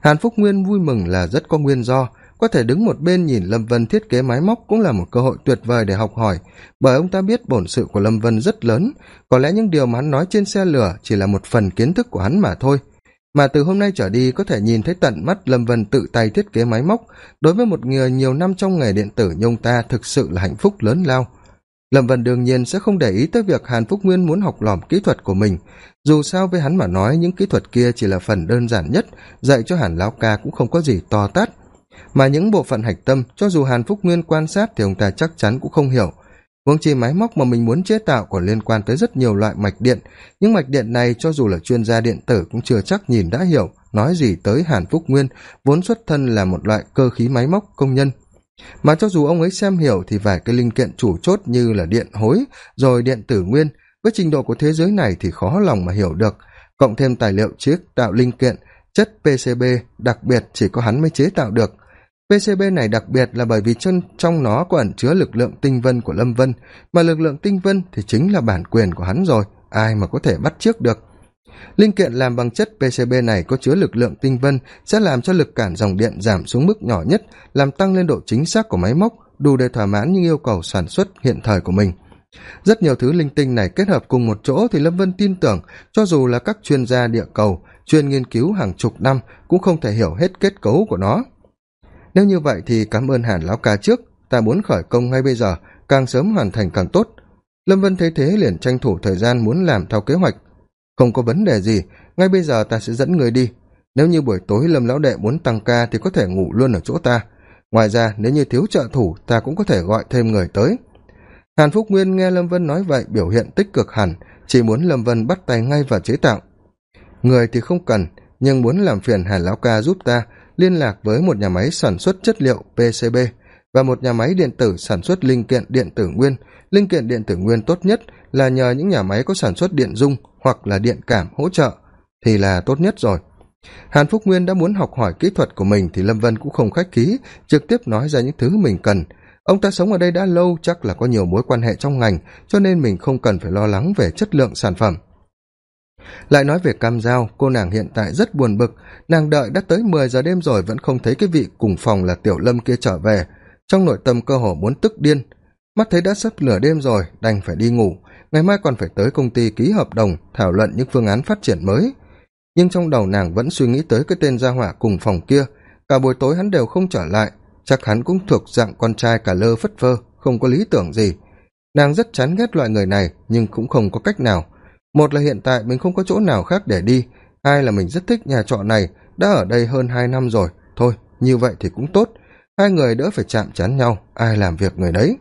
Hàn phúc nguyên vui mừng là rất có nguyên do có thể đứng một bên nhìn lâm vân thiết kế máy móc cũng là một cơ hội tuyệt vời để học hỏi, bởi ông ta biết bổn sự của lâm vân rất lớn. Có lẽ những điều mà hắn nói trên xe lửa chỉ là một phần kiến thức của hắn mà thôi. Mà từ hôm nay trở đi, có thể nhìn thấy tận mắt lâm vân tự tay thiết kế máy móc. Đối với một người nhiều năm trong nghề điện tử như ông ta, thực sự là hạnh phúc lớn lao. Lâm vân đương nhiên sẽ không để ý tới việc hàn phúc nguyên muốn học lỏm kỹ thuật của mình. Dù sao với hắn mà nói, những kỹ thuật kia chỉ là phần đơn giản nhất, dạy cho hàn lão ca cũng không có gì to tát mà những bộ phận hạch tâm, cho dù hàn phúc nguyên quan sát thì ông ta chắc chắn cũng không hiểu. Huống chi máy móc mà mình muốn chế tạo còn liên quan tới rất nhiều loại mạch điện. Những mạch điện này cho dù là chuyên gia điện tử cũng chưa chắc nhìn đã hiểu, nói gì tới hàn phúc nguyên, vốn xuất thân là một loại cơ khí máy móc công nhân. Mà cho dù ông ấy xem hiểu thì vài cái linh kiện chủ chốt như là điện hối, rồi điện tử nguyên, với trình độ của thế giới này thì khó lòng mà hiểu được. Cộng thêm tài liệu chiếc tạo linh kiện, chất pcb đặc biệt chỉ có hắn mới chế tạo được pcb này đặc biệt là bởi vì chân trong nó có ẩn chứa lực lượng tinh vân của lâm vân, mà lực lượng tinh vân thì chính là bản quyền của hắn rồi, ai mà có thể bắt trước được. Linh kiện làm bằng chất pcb này có chứa lực lượng tinh vân sẽ làm cho lực cản dòng điện giảm xuống mức nhỏ nhất, làm tăng lên độ chính xác của máy móc, đủ để thỏa mãn những yêu cầu sản xuất hiện thời của mình. Rất nhiều thứ linh tinh này kết hợp cùng một chỗ thì lâm vân tin tưởng, cho dù là các chuyên gia địa cầu, chuyên nghiên cứu hàng chục năm, cũng không thể hiểu hết kết cấu của nó nếu như vậy thì cảm ơn hàn lão ca trước. Ta muốn khởi công ngay bây giờ, càng sớm hoàn thành càng tốt. Lâm vân thấy thế liền tranh thủ thời gian muốn làm theo kế hoạch. Không có vấn đề gì, ngay bây giờ ta sẽ dẫn người đi. Nếu như buổi tối lâm lão đệ muốn tăng ca thì có thể ngủ luôn ở chỗ ta. Ngoài ra, nếu như thiếu trợ thủ, ta cũng có thể gọi thêm người tới. Hàn phúc nguyên nghe lâm vân nói vậy biểu hiện tích cực hẳn, chỉ muốn lâm vân bắt tay ngay vào chế tạo. Người thì không cần, nhưng muốn làm phiền hàn lão ca giúp ta liên lạc với một nhà máy sản xuất chất liệu pcb và một nhà máy điện tử sản xuất linh kiện điện tử nguyên. Linh kiện điện tử nguyên tốt nhất là nhờ những nhà máy có sản xuất điện dung hoặc là điện cảm hỗ trợ thì là tốt nhất rồi. Hàn phúc nguyên đã muốn học hỏi kỹ thuật của mình thì lâm vân cũng không khách khí, trực tiếp nói ra những thứ mình cần. Ông ta sống ở đây đã lâu, chắc là có nhiều mối quan hệ trong ngành, cho nên mình không cần phải lo lắng về chất lượng sản phẩm lại nói về cam giao cô nàng hiện tại rất buồn bực. Nàng đợi đã tới mười giờ đêm rồi vẫn không thấy cái vị cùng phòng là tiểu lâm kia trở về. Trong nội tâm cơ hồ muốn tức điên. Mắt thấy đã sắp nửa đêm rồi, đành phải đi ngủ. Ngày mai còn phải tới công ty ký hợp đồng, thảo luận những phương án phát triển mới. Nhưng trong đầu nàng vẫn suy nghĩ tới cái tên gia hỏa cùng phòng kia. Cả buổi tối hắn đều không trở lại. Chắc hắn cũng thuộc dạng con trai cả lơ phất phơ, không có lý tưởng gì. Nàng rất chán ghét loại người này, nhưng cũng không có cách nào một là hiện tại mình không có chỗ nào khác để đi, hai là mình rất thích nhà trọ này, đã ở đây hơn hai năm rồi. Thôi, như vậy thì cũng tốt. Hai người đỡ phải chạm chán nhau, ai làm việc người đấy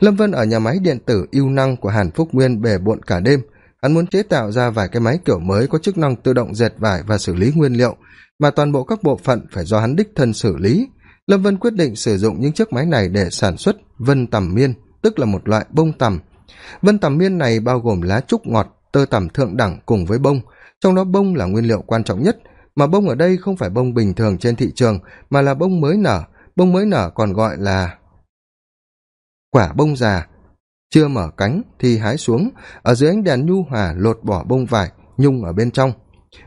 lâm vân ở nhà máy điện tử yêu năng của hàn phúc nguyên bề bộn cả đêm. Hắn muốn chế tạo ra vài cái máy kiểu mới có chức năng tự động dệt vải và xử lý nguyên liệu, mà toàn bộ các bộ phận phải do hắn đích thân xử lý. Lâm vân quyết định sử dụng những chiếc máy này để sản xuất vân tằm miên, tức là một loại bông tằm. Vân tằm miên này bao gồm lá trúc ngọt tơ tằm thượng đẳng cùng với bông, trong đó bông là nguyên liệu quan trọng nhất, mà bông ở đây không phải bông bình thường trên thị trường, mà là bông mới nở. Bông mới nở còn gọi là quả bông già. Chưa mở cánh thì hái xuống, ở dưới ánh đèn nhu hòa lột bỏ bông vải, nhung ở bên trong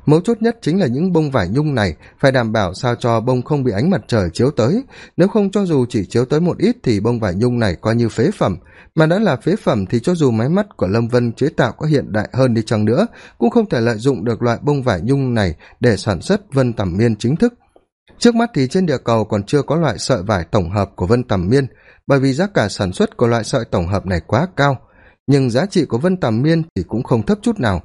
mấu chốt nhất chính là những bông vải nhung này phải đảm bảo sao cho bông không bị ánh mặt trời chiếu tới. Nếu không cho dù chỉ chiếu tới một ít thì bông vải nhung này coi như phế phẩm. Mà đã là phế phẩm thì cho dù máy mắt của lâm vân chế tạo có hiện đại hơn đi chăng nữa, cũng không thể lợi dụng được loại bông vải nhung này để sản xuất vân tầm miên chính thức. Trước mắt thì trên địa cầu còn chưa có loại sợi vải tổng hợp của vân tầm miên, bởi vì giá cả sản xuất của loại sợi tổng hợp này quá cao. Nhưng giá trị của vân tầm miên thì cũng không thấp chút nào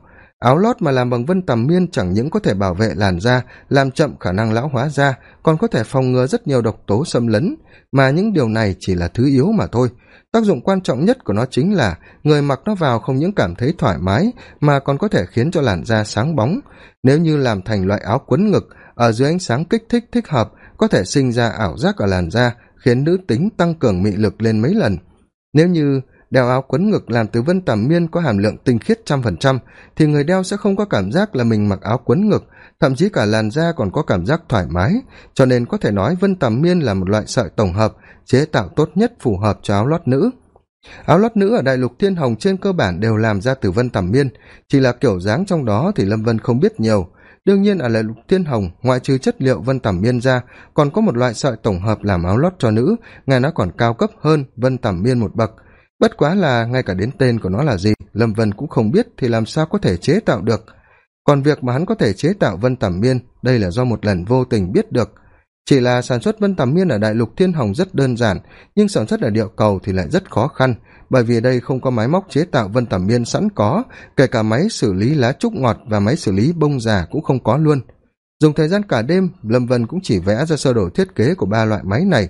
áo lót mà làm bằng vân tầm miên chẳng những có thể bảo vệ làn da, làm chậm khả năng lão hóa da, còn có thể phòng ngừa rất nhiều độc tố xâm lấn. Mà những điều này chỉ là thứ yếu mà thôi. Tác dụng quan trọng nhất của nó chính là người mặc nó vào không những cảm thấy thoải mái, mà còn có thể khiến cho làn da sáng bóng. Nếu như làm thành loại áo quấn ngực, ở dưới ánh sáng kích thích thích hợp, có thể sinh ra ảo giác ở làn da, khiến nữ tính tăng cường mị lực lên mấy lần. Nếu như đeo áo quấn ngực làm từ vân tàm miên có hàm lượng tinh khiết trăm phần trăm, thì người đeo sẽ không có cảm giác là mình mặc áo quấn ngực, thậm chí cả làn da còn có cảm giác thoải mái. Cho nên có thể nói vân tàm miên là một loại sợi tổng hợp, chế tạo tốt nhất phù hợp cho áo lót nữ. Áo lót nữ ở đại lục thiên hồng trên cơ bản đều làm ra từ vân tàm miên, chỉ là kiểu dáng trong đó thì lâm vân không biết nhiều. Đương nhiên ở đại lục thiên hồng, ngoại trừ chất liệu vân tẩm miên ra, còn có một loại sợi tổng hợp làm áo lót cho nữ, nghe nó còn cao cấp hơn vân tẩm miên một bậc bất quá là ngay cả đến tên của nó là gì, lâm vân cũng không biết thì làm sao có thể chế tạo được. Còn việc mà hắn có thể chế tạo vân tẩm miên, đây là do một lần vô tình biết được. Chỉ là sản xuất vân tẩm miên ở đại lục thiên hồng rất đơn giản, nhưng sản xuất ở địa cầu thì lại rất khó khăn, bởi vì đây không có máy móc chế tạo vân tẩm miên sẵn có, kể cả máy xử lý lá trúc ngọt và máy xử lý bông già cũng không có luôn. Dùng thời gian cả đêm, lâm vân cũng chỉ vẽ ra sơ đồ thiết kế của ba loại máy này,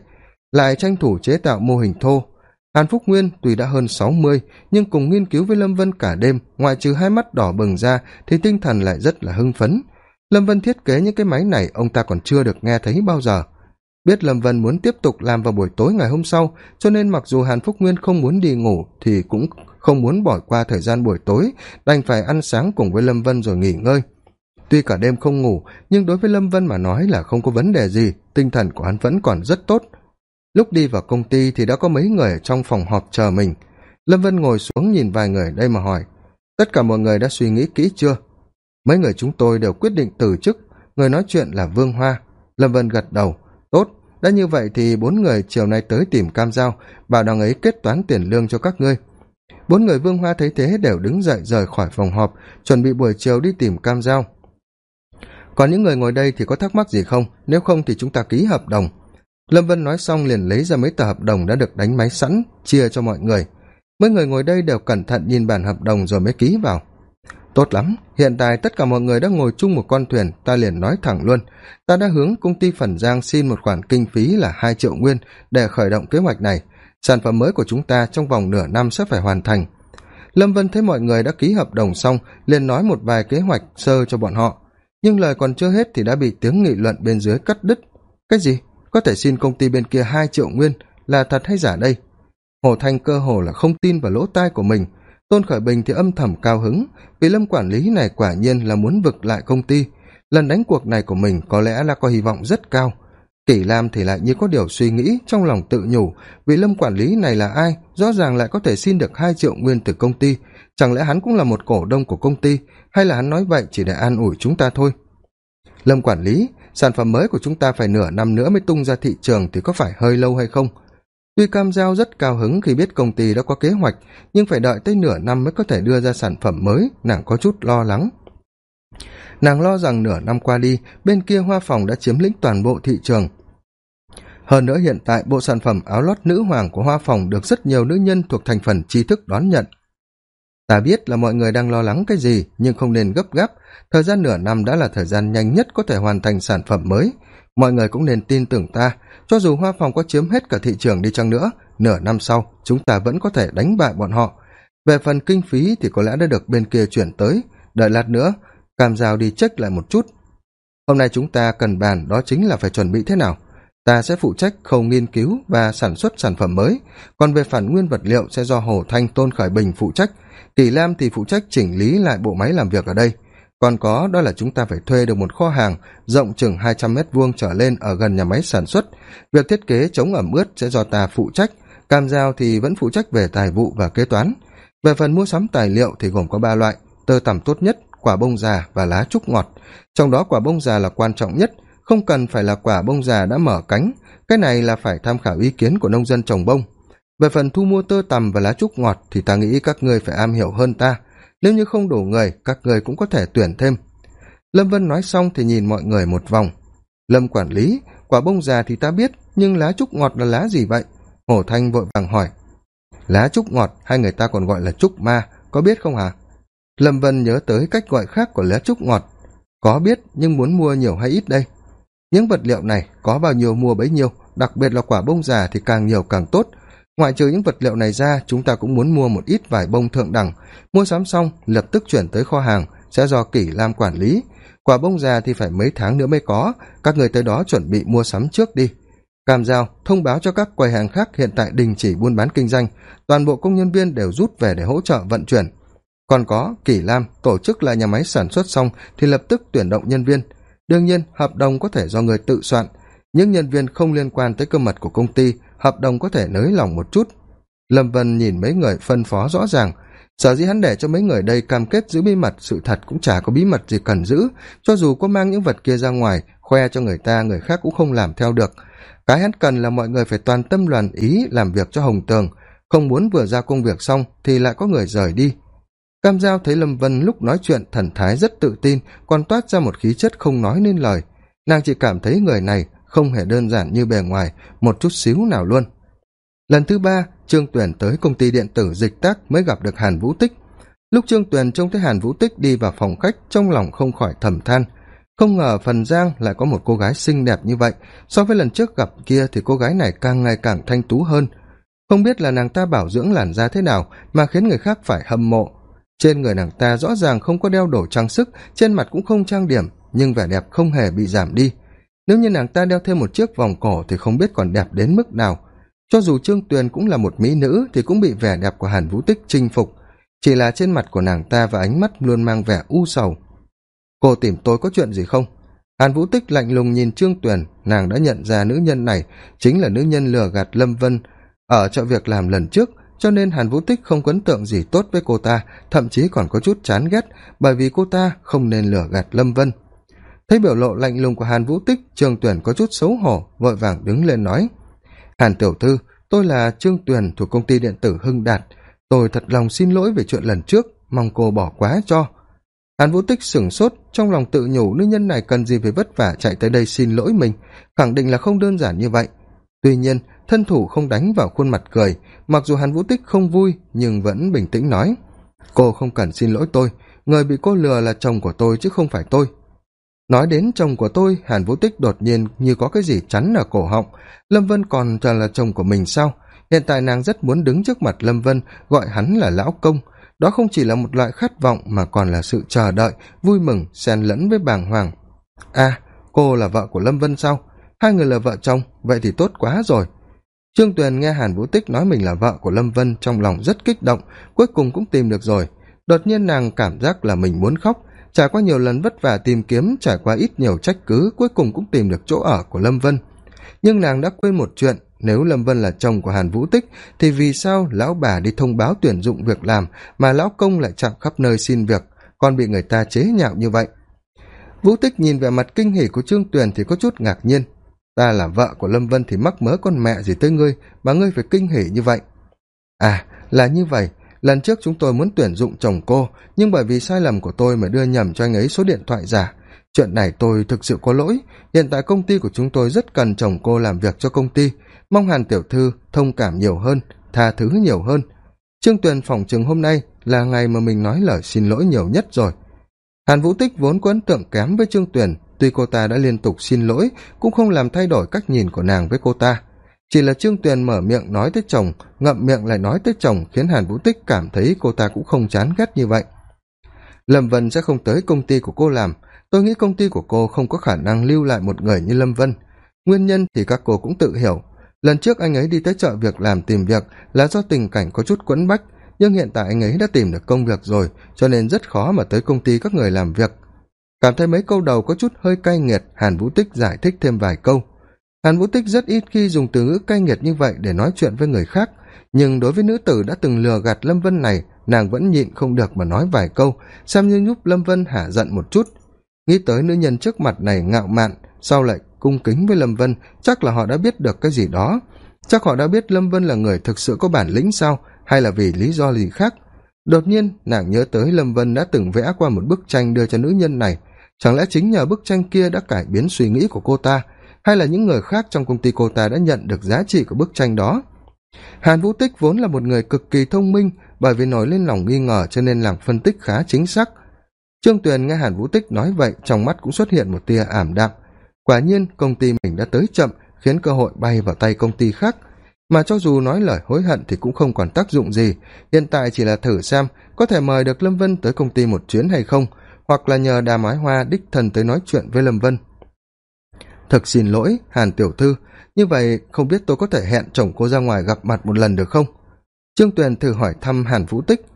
lại tranh thủ chế tạo mô hình thô hàn phúc nguyên tuy đã hơn sáu mươi, nhưng cùng nghiên cứu với lâm vân cả đêm, ngoại trừ hai mắt đỏ bừng ra, thì tinh thần lại rất là hưng phấn. Lâm vân thiết kế những cái máy này, ông ta còn chưa được nghe thấy bao giờ. Biết lâm vân muốn tiếp tục làm vào buổi tối ngày hôm sau, cho nên mặc dù hàn phúc nguyên không muốn đi ngủ, thì cũng không muốn bỏ qua thời gian buổi tối, đành phải ăn sáng cùng với lâm vân rồi nghỉ ngơi. Tuy cả đêm không ngủ, nhưng đối với lâm vân mà nói là không có vấn đề gì, tinh thần của hắn vẫn còn rất tốt lúc đi vào công ty thì đã có mấy người ở trong phòng họp chờ mình. Lâm vân ngồi xuống nhìn vài người đây mà hỏi, tất cả mọi người đã suy nghĩ kỹ chưa? Mấy người chúng tôi đều quyết định từ chức, người nói chuyện là vương hoa. Lâm vân gật đầu, tốt, đã như vậy thì bốn người chiều nay tới tìm cam giao, bảo đằng ấy kết toán tiền lương cho các ngươi. Bốn người vương hoa thấy thế đều đứng dậy rời khỏi phòng họp, chuẩn bị buổi chiều đi tìm cam giao. Còn những người ngồi đây thì có thắc mắc gì không? Nếu không thì chúng ta ký hợp đồng lâm vân nói xong liền lấy ra mấy tờ hợp đồng đã được đánh máy sẵn, chia cho mọi người. Mấy người ngồi đây đều cẩn thận nhìn bản hợp đồng rồi mới ký vào. Tốt lắm, hiện tại tất cả mọi người đã ngồi chung một con thuyền, ta liền nói thẳng luôn. Ta đã hướng công ty phần giang xin một khoản kinh phí là hai triệu nguyên để khởi động kế hoạch này. Sản phẩm mới của chúng ta trong vòng nửa năm sẽ phải hoàn thành. Lâm vân thấy mọi người đã ký hợp đồng xong, liền nói một vài kế hoạch sơ cho bọn họ. Nhưng lời còn chưa hết thì đã bị tiếng nghị luận bên dưới cắt đứt. Cái gì? Có thể xin công ty bên kia hai triệu nguyên là thật hay giả đây? Hồ thanh cơ hồ là không tin vào lỗ tai của mình. Tôn khởi bình thì âm thầm cao hứng, vì lâm quản lý này quả nhiên là muốn vực lại công ty. Lần đánh cuộc này của mình có lẽ là có hy vọng rất cao. Kỷ lam thì lại như có điều suy nghĩ trong lòng tự nhủ, vì lâm quản lý này là ai, rõ ràng lại có thể xin được hai triệu nguyên từ công ty. Chẳng lẽ hắn cũng là một cổ đông của công ty, hay là hắn nói vậy chỉ để an ủi chúng ta thôi? Lâm quản lý sản phẩm mới của chúng ta phải nửa năm nữa mới tung ra thị trường thì có phải hơi lâu hay không? Tuy cam giao rất cao hứng khi biết công ty đã có kế hoạch, nhưng phải đợi tới nửa năm mới có thể đưa ra sản phẩm mới, nàng có chút lo lắng. Nàng lo rằng nửa năm qua đi, bên kia hoa phòng đã chiếm lĩnh toàn bộ thị trường. Hơn nữa hiện tại, bộ sản phẩm áo lót nữ hoàng của hoa phòng được rất nhiều nữ nhân thuộc thành phần tri thức đón nhận ta biết là mọi người đang lo lắng cái gì, nhưng không nên gấp gáp. Thời gian nửa năm đã là thời gian nhanh nhất có thể hoàn thành sản phẩm mới. Mọi người cũng nên tin tưởng ta. Cho dù hoa phòng có chiếm hết cả thị trường đi chăng nữa, nửa năm sau, chúng ta vẫn có thể đánh bại bọn họ. Về phần kinh phí thì có lẽ đã được bên kia chuyển tới. Đợi lát nữa, cam giao đi check lại một chút. Hôm nay chúng ta cần bàn, đó chính là phải chuẩn bị thế nào ta sẽ phụ trách khâu nghiên cứu và sản xuất sản phẩm mới. Còn về phản nguyên vật liệu sẽ do hồ thanh tôn khởi bình phụ trách. Kỳ lam thì phụ trách chỉnh lý lại bộ máy làm việc ở đây. Còn có, đó là chúng ta phải thuê được một kho hàng rộng chừng hai trăm mét vuông trở lên ở gần nhà máy sản xuất. Việc thiết kế chống ẩm ướt sẽ do ta phụ trách. Cam giao thì vẫn phụ trách về tài vụ và kế toán. Về phần mua sắm tài liệu thì gồm có ba loại, tơ tằm tốt nhất, quả bông già và lá trúc ngọt. Trong đó, quả bông già là quan trọng nhất không cần phải là quả bông già đã mở cánh, cái này là phải tham khảo ý kiến của nông dân trồng bông. Về phần thu mua tơ tằm và lá trúc ngọt thì ta nghĩ các ngươi phải am hiểu hơn ta. Nếu như không đủ người, các người cũng có thể tuyển thêm. Lâm vân nói xong thì nhìn mọi người một vòng. Lâm quản lý, quả bông già thì ta biết, nhưng lá trúc ngọt là lá gì vậy? Hổ thanh vội vàng hỏi. Lá trúc ngọt hay người ta còn gọi là trúc ma, có biết không hả? Lâm vân nhớ tới cách gọi khác của lá trúc ngọt. Có biết, nhưng muốn mua nhiều hay ít đây? Những vật liệu này có bao nhiêu mua bấy nhiêu, đặc biệt là quả bông già thì càng nhiều càng tốt. Ngoại trừ những vật liệu này ra, chúng ta cũng muốn mua một ít vải bông thượng đẳng. Mua sắm xong, lập tức chuyển tới kho hàng, sẽ do kỷ lam quản lý. Quả bông già thì phải mấy tháng nữa mới có, các người tới đó chuẩn bị mua sắm trước đi. Cam giao thông báo cho các quầy hàng khác hiện tại đình chỉ buôn bán kinh doanh. Toàn bộ công nhân viên đều rút về để hỗ trợ vận chuyển. Còn có, kỷ lam tổ chức lại nhà máy sản xuất xong thì lập tức tuyển động nhân viên đương nhiên, hợp đồng có thể do người tự soạn những nhân viên không liên quan tới cơ mật của công ty, hợp đồng có thể nới lỏng một chút. Lâm vân nhìn mấy người phân phó rõ ràng, sở dĩ hắn để cho mấy người đây cam kết giữ bí mật, sự thật cũng chả có bí mật gì cần giữ. Cho dù có mang những vật kia ra ngoài, khoe cho người ta, người khác cũng không làm theo được. Cái hắn cần là mọi người phải toàn tâm đoàn ý làm việc cho hồng tường, không muốn vừa ra công việc xong thì lại có người rời đi cam giao thấy lâm vân lúc nói chuyện thần thái rất tự tin, còn toát ra một khí chất không nói nên lời. Nàng chỉ cảm thấy người này không hề đơn giản như bề ngoài, một chút xíu nào luôn. Lần thứ ba, trương tuyền tới công ty điện tử dịch tác mới gặp được hàn vũ tích. Lúc trương tuyền trông thấy hàn vũ tích đi vào phòng khách, trong lòng không khỏi thầm than. Không ngờ phần giang lại có một cô gái xinh đẹp như vậy, so với lần trước gặp kia thì cô gái này càng ngày càng thanh tú hơn. Không biết là nàng ta bảo dưỡng làn da thế nào mà khiến người khác phải hâm mộ trên người nàng ta rõ ràng không có đeo đồ trang sức, trên mặt cũng không trang điểm, nhưng vẻ đẹp không hề bị giảm đi. Nếu như nàng ta đeo thêm một chiếc vòng cổ thì không biết còn đẹp đến mức nào. Cho dù trương tuyền cũng là một mỹ nữ thì cũng bị vẻ đẹp của hàn vũ tích chinh phục. Chỉ là trên mặt của nàng ta và ánh mắt luôn mang vẻ u sầu. Cô tìm tôi có chuyện gì không? Hàn vũ tích lạnh lùng nhìn trương tuyền. Nàng đã nhận ra nữ nhân này, chính là nữ nhân lừa gạt lâm vân. Ở chợ việc làm lần trước cho nên hàn vũ tích không quấn ấn tượng gì tốt với cô ta, thậm chí còn có chút chán ghét, bởi vì cô ta không nên lừa gạt lâm vân. Thấy biểu lộ lạnh lùng của hàn vũ tích, trương tuyển có chút xấu hổ, vội vàng đứng lên nói, hàn tiểu thư, tôi là trương tuyền thuộc công ty điện tử hưng đạt. Tôi thật lòng xin lỗi về chuyện lần trước, mong cô bỏ quá cho. Hàn vũ tích sửng sốt, trong lòng tự nhủ nữ nhân này cần gì phải vất vả chạy tới đây xin lỗi mình. Khẳng định là không đơn giản như vậy tuy nhiên, thân thủ không đánh vào khuôn mặt cười, mặc dù hàn vũ tích không vui, nhưng vẫn bình tĩnh nói, cô không cần xin lỗi tôi, người bị cô lừa là chồng của tôi chứ không phải tôi. Nói đến chồng của tôi, hàn vũ tích đột nhiên như có cái gì chắn ở cổ họng. Lâm vân còn chờ là chồng của mình sao? Hiện tại nàng rất muốn đứng trước mặt lâm vân, gọi hắn là lão công. Đó không chỉ là một loại khát vọng, mà còn là sự chờ đợi, vui mừng, xen lẫn với bàng hoàng. À cô là vợ của lâm vân sao? Hai người là vợ chồng, vậy thì tốt quá rồi. Trương tuyền nghe hàn vũ tích nói mình là vợ của lâm vân trong lòng rất kích động, cuối cùng cũng tìm được rồi. Đột nhiên nàng cảm giác là mình muốn khóc, trải qua nhiều lần vất vả tìm kiếm, trải qua ít nhiều trách cứ, cuối cùng cũng tìm được chỗ ở của lâm vân. Nhưng nàng đã quên một chuyện, nếu lâm vân là chồng của hàn vũ tích, thì vì sao lão bà đi thông báo tuyển dụng việc làm mà lão công lại chạm khắp nơi xin việc, còn bị người ta chế nhạo như vậy? Vũ tích nhìn vẻ mặt kinh hỉ của trương tuyền thì có chút ngạc nhiên ta là vợ của lâm vân thì mắc mớ con mẹ gì tới ngươi, mà ngươi phải kinh hỉ như vậy. À là như vậy. Lần trước chúng tôi muốn tuyển dụng chồng cô, nhưng bởi vì sai lầm của tôi mà đưa nhầm cho anh ấy số điện thoại giả. Chuyện này tôi thực sự có lỗi. Hiện tại công ty của chúng tôi rất cần chồng cô làm việc cho công ty. Mong hàn tiểu thư thông cảm nhiều hơn, tha thứ nhiều hơn. Trương tuyền phòng chừng hôm nay là ngày mà mình nói lời xin lỗi nhiều nhất rồi. Hàn vũ tích vốn có ấn tượng kém với trương tuyền tuy cô ta đã liên tục xin lỗi, cũng không làm thay đổi cách nhìn của nàng với cô ta. Chỉ là trương tuyền mở miệng nói tới chồng, ngậm miệng lại nói tới chồng, khiến hàn vũ tích cảm thấy cô ta cũng không chán ghét như vậy. Lâm vân sẽ không tới công ty của cô làm. Tôi nghĩ công ty của cô không có khả năng lưu lại một người như lâm vân. Nguyên nhân thì các cô cũng tự hiểu. Lần trước anh ấy đi tới chợ việc làm tìm việc là do tình cảnh có chút quẫn bách, nhưng hiện tại anh ấy đã tìm được công việc rồi, cho nên rất khó mà tới công ty các người làm việc cảm thấy mấy câu đầu có chút hơi cay nghiệt, hàn vũ tích giải thích thêm vài câu. Hàn vũ tích rất ít khi dùng từ ngữ cay nghiệt như vậy để nói chuyện với người khác, nhưng đối với nữ tử đã từng lừa gạt lâm vân này, nàng vẫn nhịn không được mà nói vài câu, xem như nhúc lâm vân hả giận một chút. Nghĩ tới nữ nhân trước mặt này ngạo mạn sau lại cung kính với lâm vân, chắc là họ đã biết được cái gì đó. Chắc họ đã biết lâm vân là người thực sự có bản lĩnh sao, hay là vì lý do gì khác. Đột nhiên, nàng nhớ tới lâm vân đã từng vẽ qua một bức tranh đưa cho nữ nhân này chẳng lẽ chính nhờ bức tranh kia đã cải biến suy nghĩ của cô ta, hay là những người khác trong công ty cô ta đã nhận được giá trị của bức tranh đó? Hàn vũ tích vốn là một người cực kỳ thông minh, bởi vì nổi lên lòng nghi ngờ cho nên làm phân tích khá chính xác. Trương tuyền nghe hàn vũ tích nói vậy, trong mắt cũng xuất hiện một tia ảm đạm. Quả nhiên, công ty mình đã tới chậm, khiến cơ hội bay vào tay công ty khác. Mà cho dù nói lời hối hận thì cũng không còn tác dụng gì. Hiện tại chỉ là thử xem, có thể mời được lâm vân tới công ty một chuyến hay không? Hoặc là nhờ đà mái hoa đích thần tới nói chuyện với lâm vân. Thực xin lỗi, hàn tiểu thư, như vậy không biết tôi có thể hẹn chồng cô ra ngoài gặp mặt một lần được không? Trương tuyền thử hỏi thăm hàn vũ tích.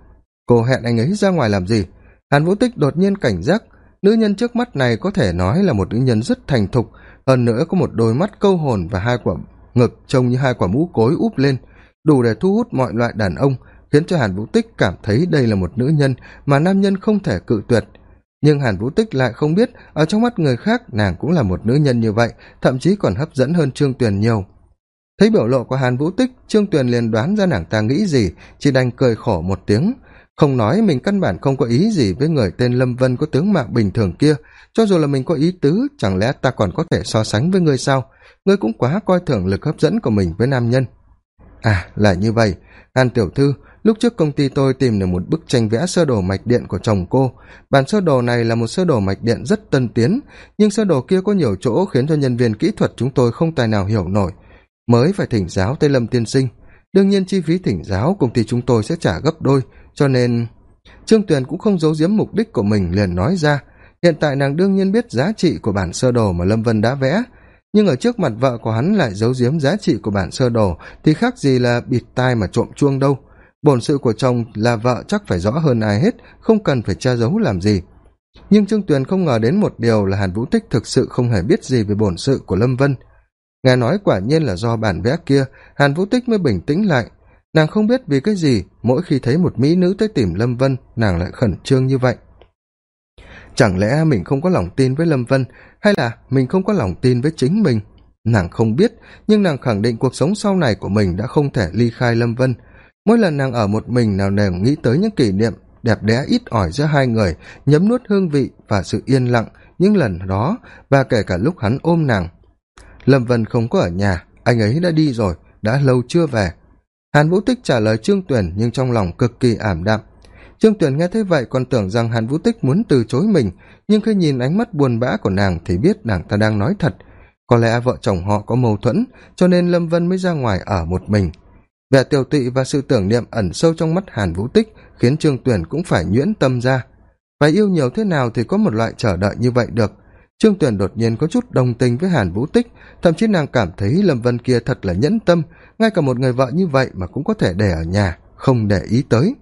Cô hẹn anh ấy ra ngoài làm gì? Hàn vũ tích đột nhiên cảnh giác, nữ nhân trước mắt này có thể nói là một nữ nhân rất thành thục, hơn nữa có một đôi mắt câu hồn và hai quả ngực trông như hai quả mũ cối úp lên, đủ để thu hút mọi loại đàn ông, khiến cho hàn vũ tích cảm thấy đây là một nữ nhân mà nam nhân không thể cự tuyệt nhưng hàn vũ tích lại không biết, ở trong mắt người khác, nàng cũng là một nữ nhân như vậy, thậm chí còn hấp dẫn hơn trương tuyền nhiều. Thấy biểu lộ của hàn vũ tích, trương tuyền liền đoán ra nàng ta nghĩ gì, chỉ đành cười khổ một tiếng. Không nói mình căn bản không có ý gì với người tên lâm vân có tướng mạo bình thường kia, cho dù là mình có ý tứ, chẳng lẽ ta còn có thể so sánh với ngươi sao? Ngươi cũng quá coi thường lực hấp dẫn của mình với nam nhân. À là như vậy. Hàn tiểu thư lúc trước công ty tôi tìm được một bức tranh vẽ sơ đồ mạch điện của chồng cô. Bản sơ đồ này là một sơ đồ mạch điện rất tân tiến, nhưng sơ đồ kia có nhiều chỗ khiến cho nhân viên kỹ thuật chúng tôi không tài nào hiểu nổi. Mới phải thỉnh giáo tây lâm tiên sinh. Đương nhiên chi phí thỉnh giáo công ty chúng tôi sẽ trả gấp đôi, cho nên trương tuyền cũng không giấu giếm mục đích của mình liền nói ra. Hiện tại nàng đương nhiên biết giá trị của bản sơ đồ mà lâm vân đã vẽ, nhưng ở trước mặt vợ của hắn lại giấu giếm giá trị của bản sơ đồ thì khác gì là bịt tai mà trộm chuông đâu bổn sự của chồng là vợ chắc phải rõ hơn ai hết, không cần phải che giấu làm gì. Nhưng trương tuyền không ngờ đến một điều là hàn vũ tích thực sự không hề biết gì về bổn sự của lâm vân. Nghe nói quả nhiên là do bản vẽ kia, hàn vũ tích mới bình tĩnh lại. Nàng không biết vì cái gì, mỗi khi thấy một mỹ nữ tới tìm lâm vân, nàng lại khẩn trương như vậy. Chẳng lẽ mình không có lòng tin với lâm vân, hay là mình không có lòng tin với chính mình? Nàng không biết, nhưng nàng khẳng định cuộc sống sau này của mình đã không thể ly khai lâm vân mỗi lần nàng ở một mình nào đều nghĩ tới những kỷ niệm đẹp đẽ ít ỏi giữa hai người, nhấm nuốt hương vị và sự yên lặng. Những lần đó và kể cả lúc hắn ôm nàng. Lâm vân không có ở nhà, anh ấy đã đi rồi, đã lâu chưa về. Hàn vũ tích trả lời trương tuyền nhưng trong lòng cực kỳ ảm đạm. Trương tuyền nghe thấy vậy còn tưởng rằng hàn vũ tích muốn từ chối mình, nhưng khi nhìn ánh mắt buồn bã của nàng thì biết nàng ta đang nói thật. Có lẽ vợ chồng họ có mâu thuẫn, cho nên lâm vân mới ra ngoài ở một mình vẻ tiều tụy và sự tưởng niệm ẩn sâu trong mắt hàn vũ tích khiến trương Tuyển cũng phải nhuyễn tâm ra. Phải yêu nhiều thế nào thì có một loại chờ đợi như vậy được. Trương Tuyển đột nhiên có chút đồng tình với hàn vũ tích, thậm chí nàng cảm thấy lâm vân kia thật là nhẫn tâm, ngay cả một người vợ như vậy mà cũng có thể để ở nhà, không để ý tới.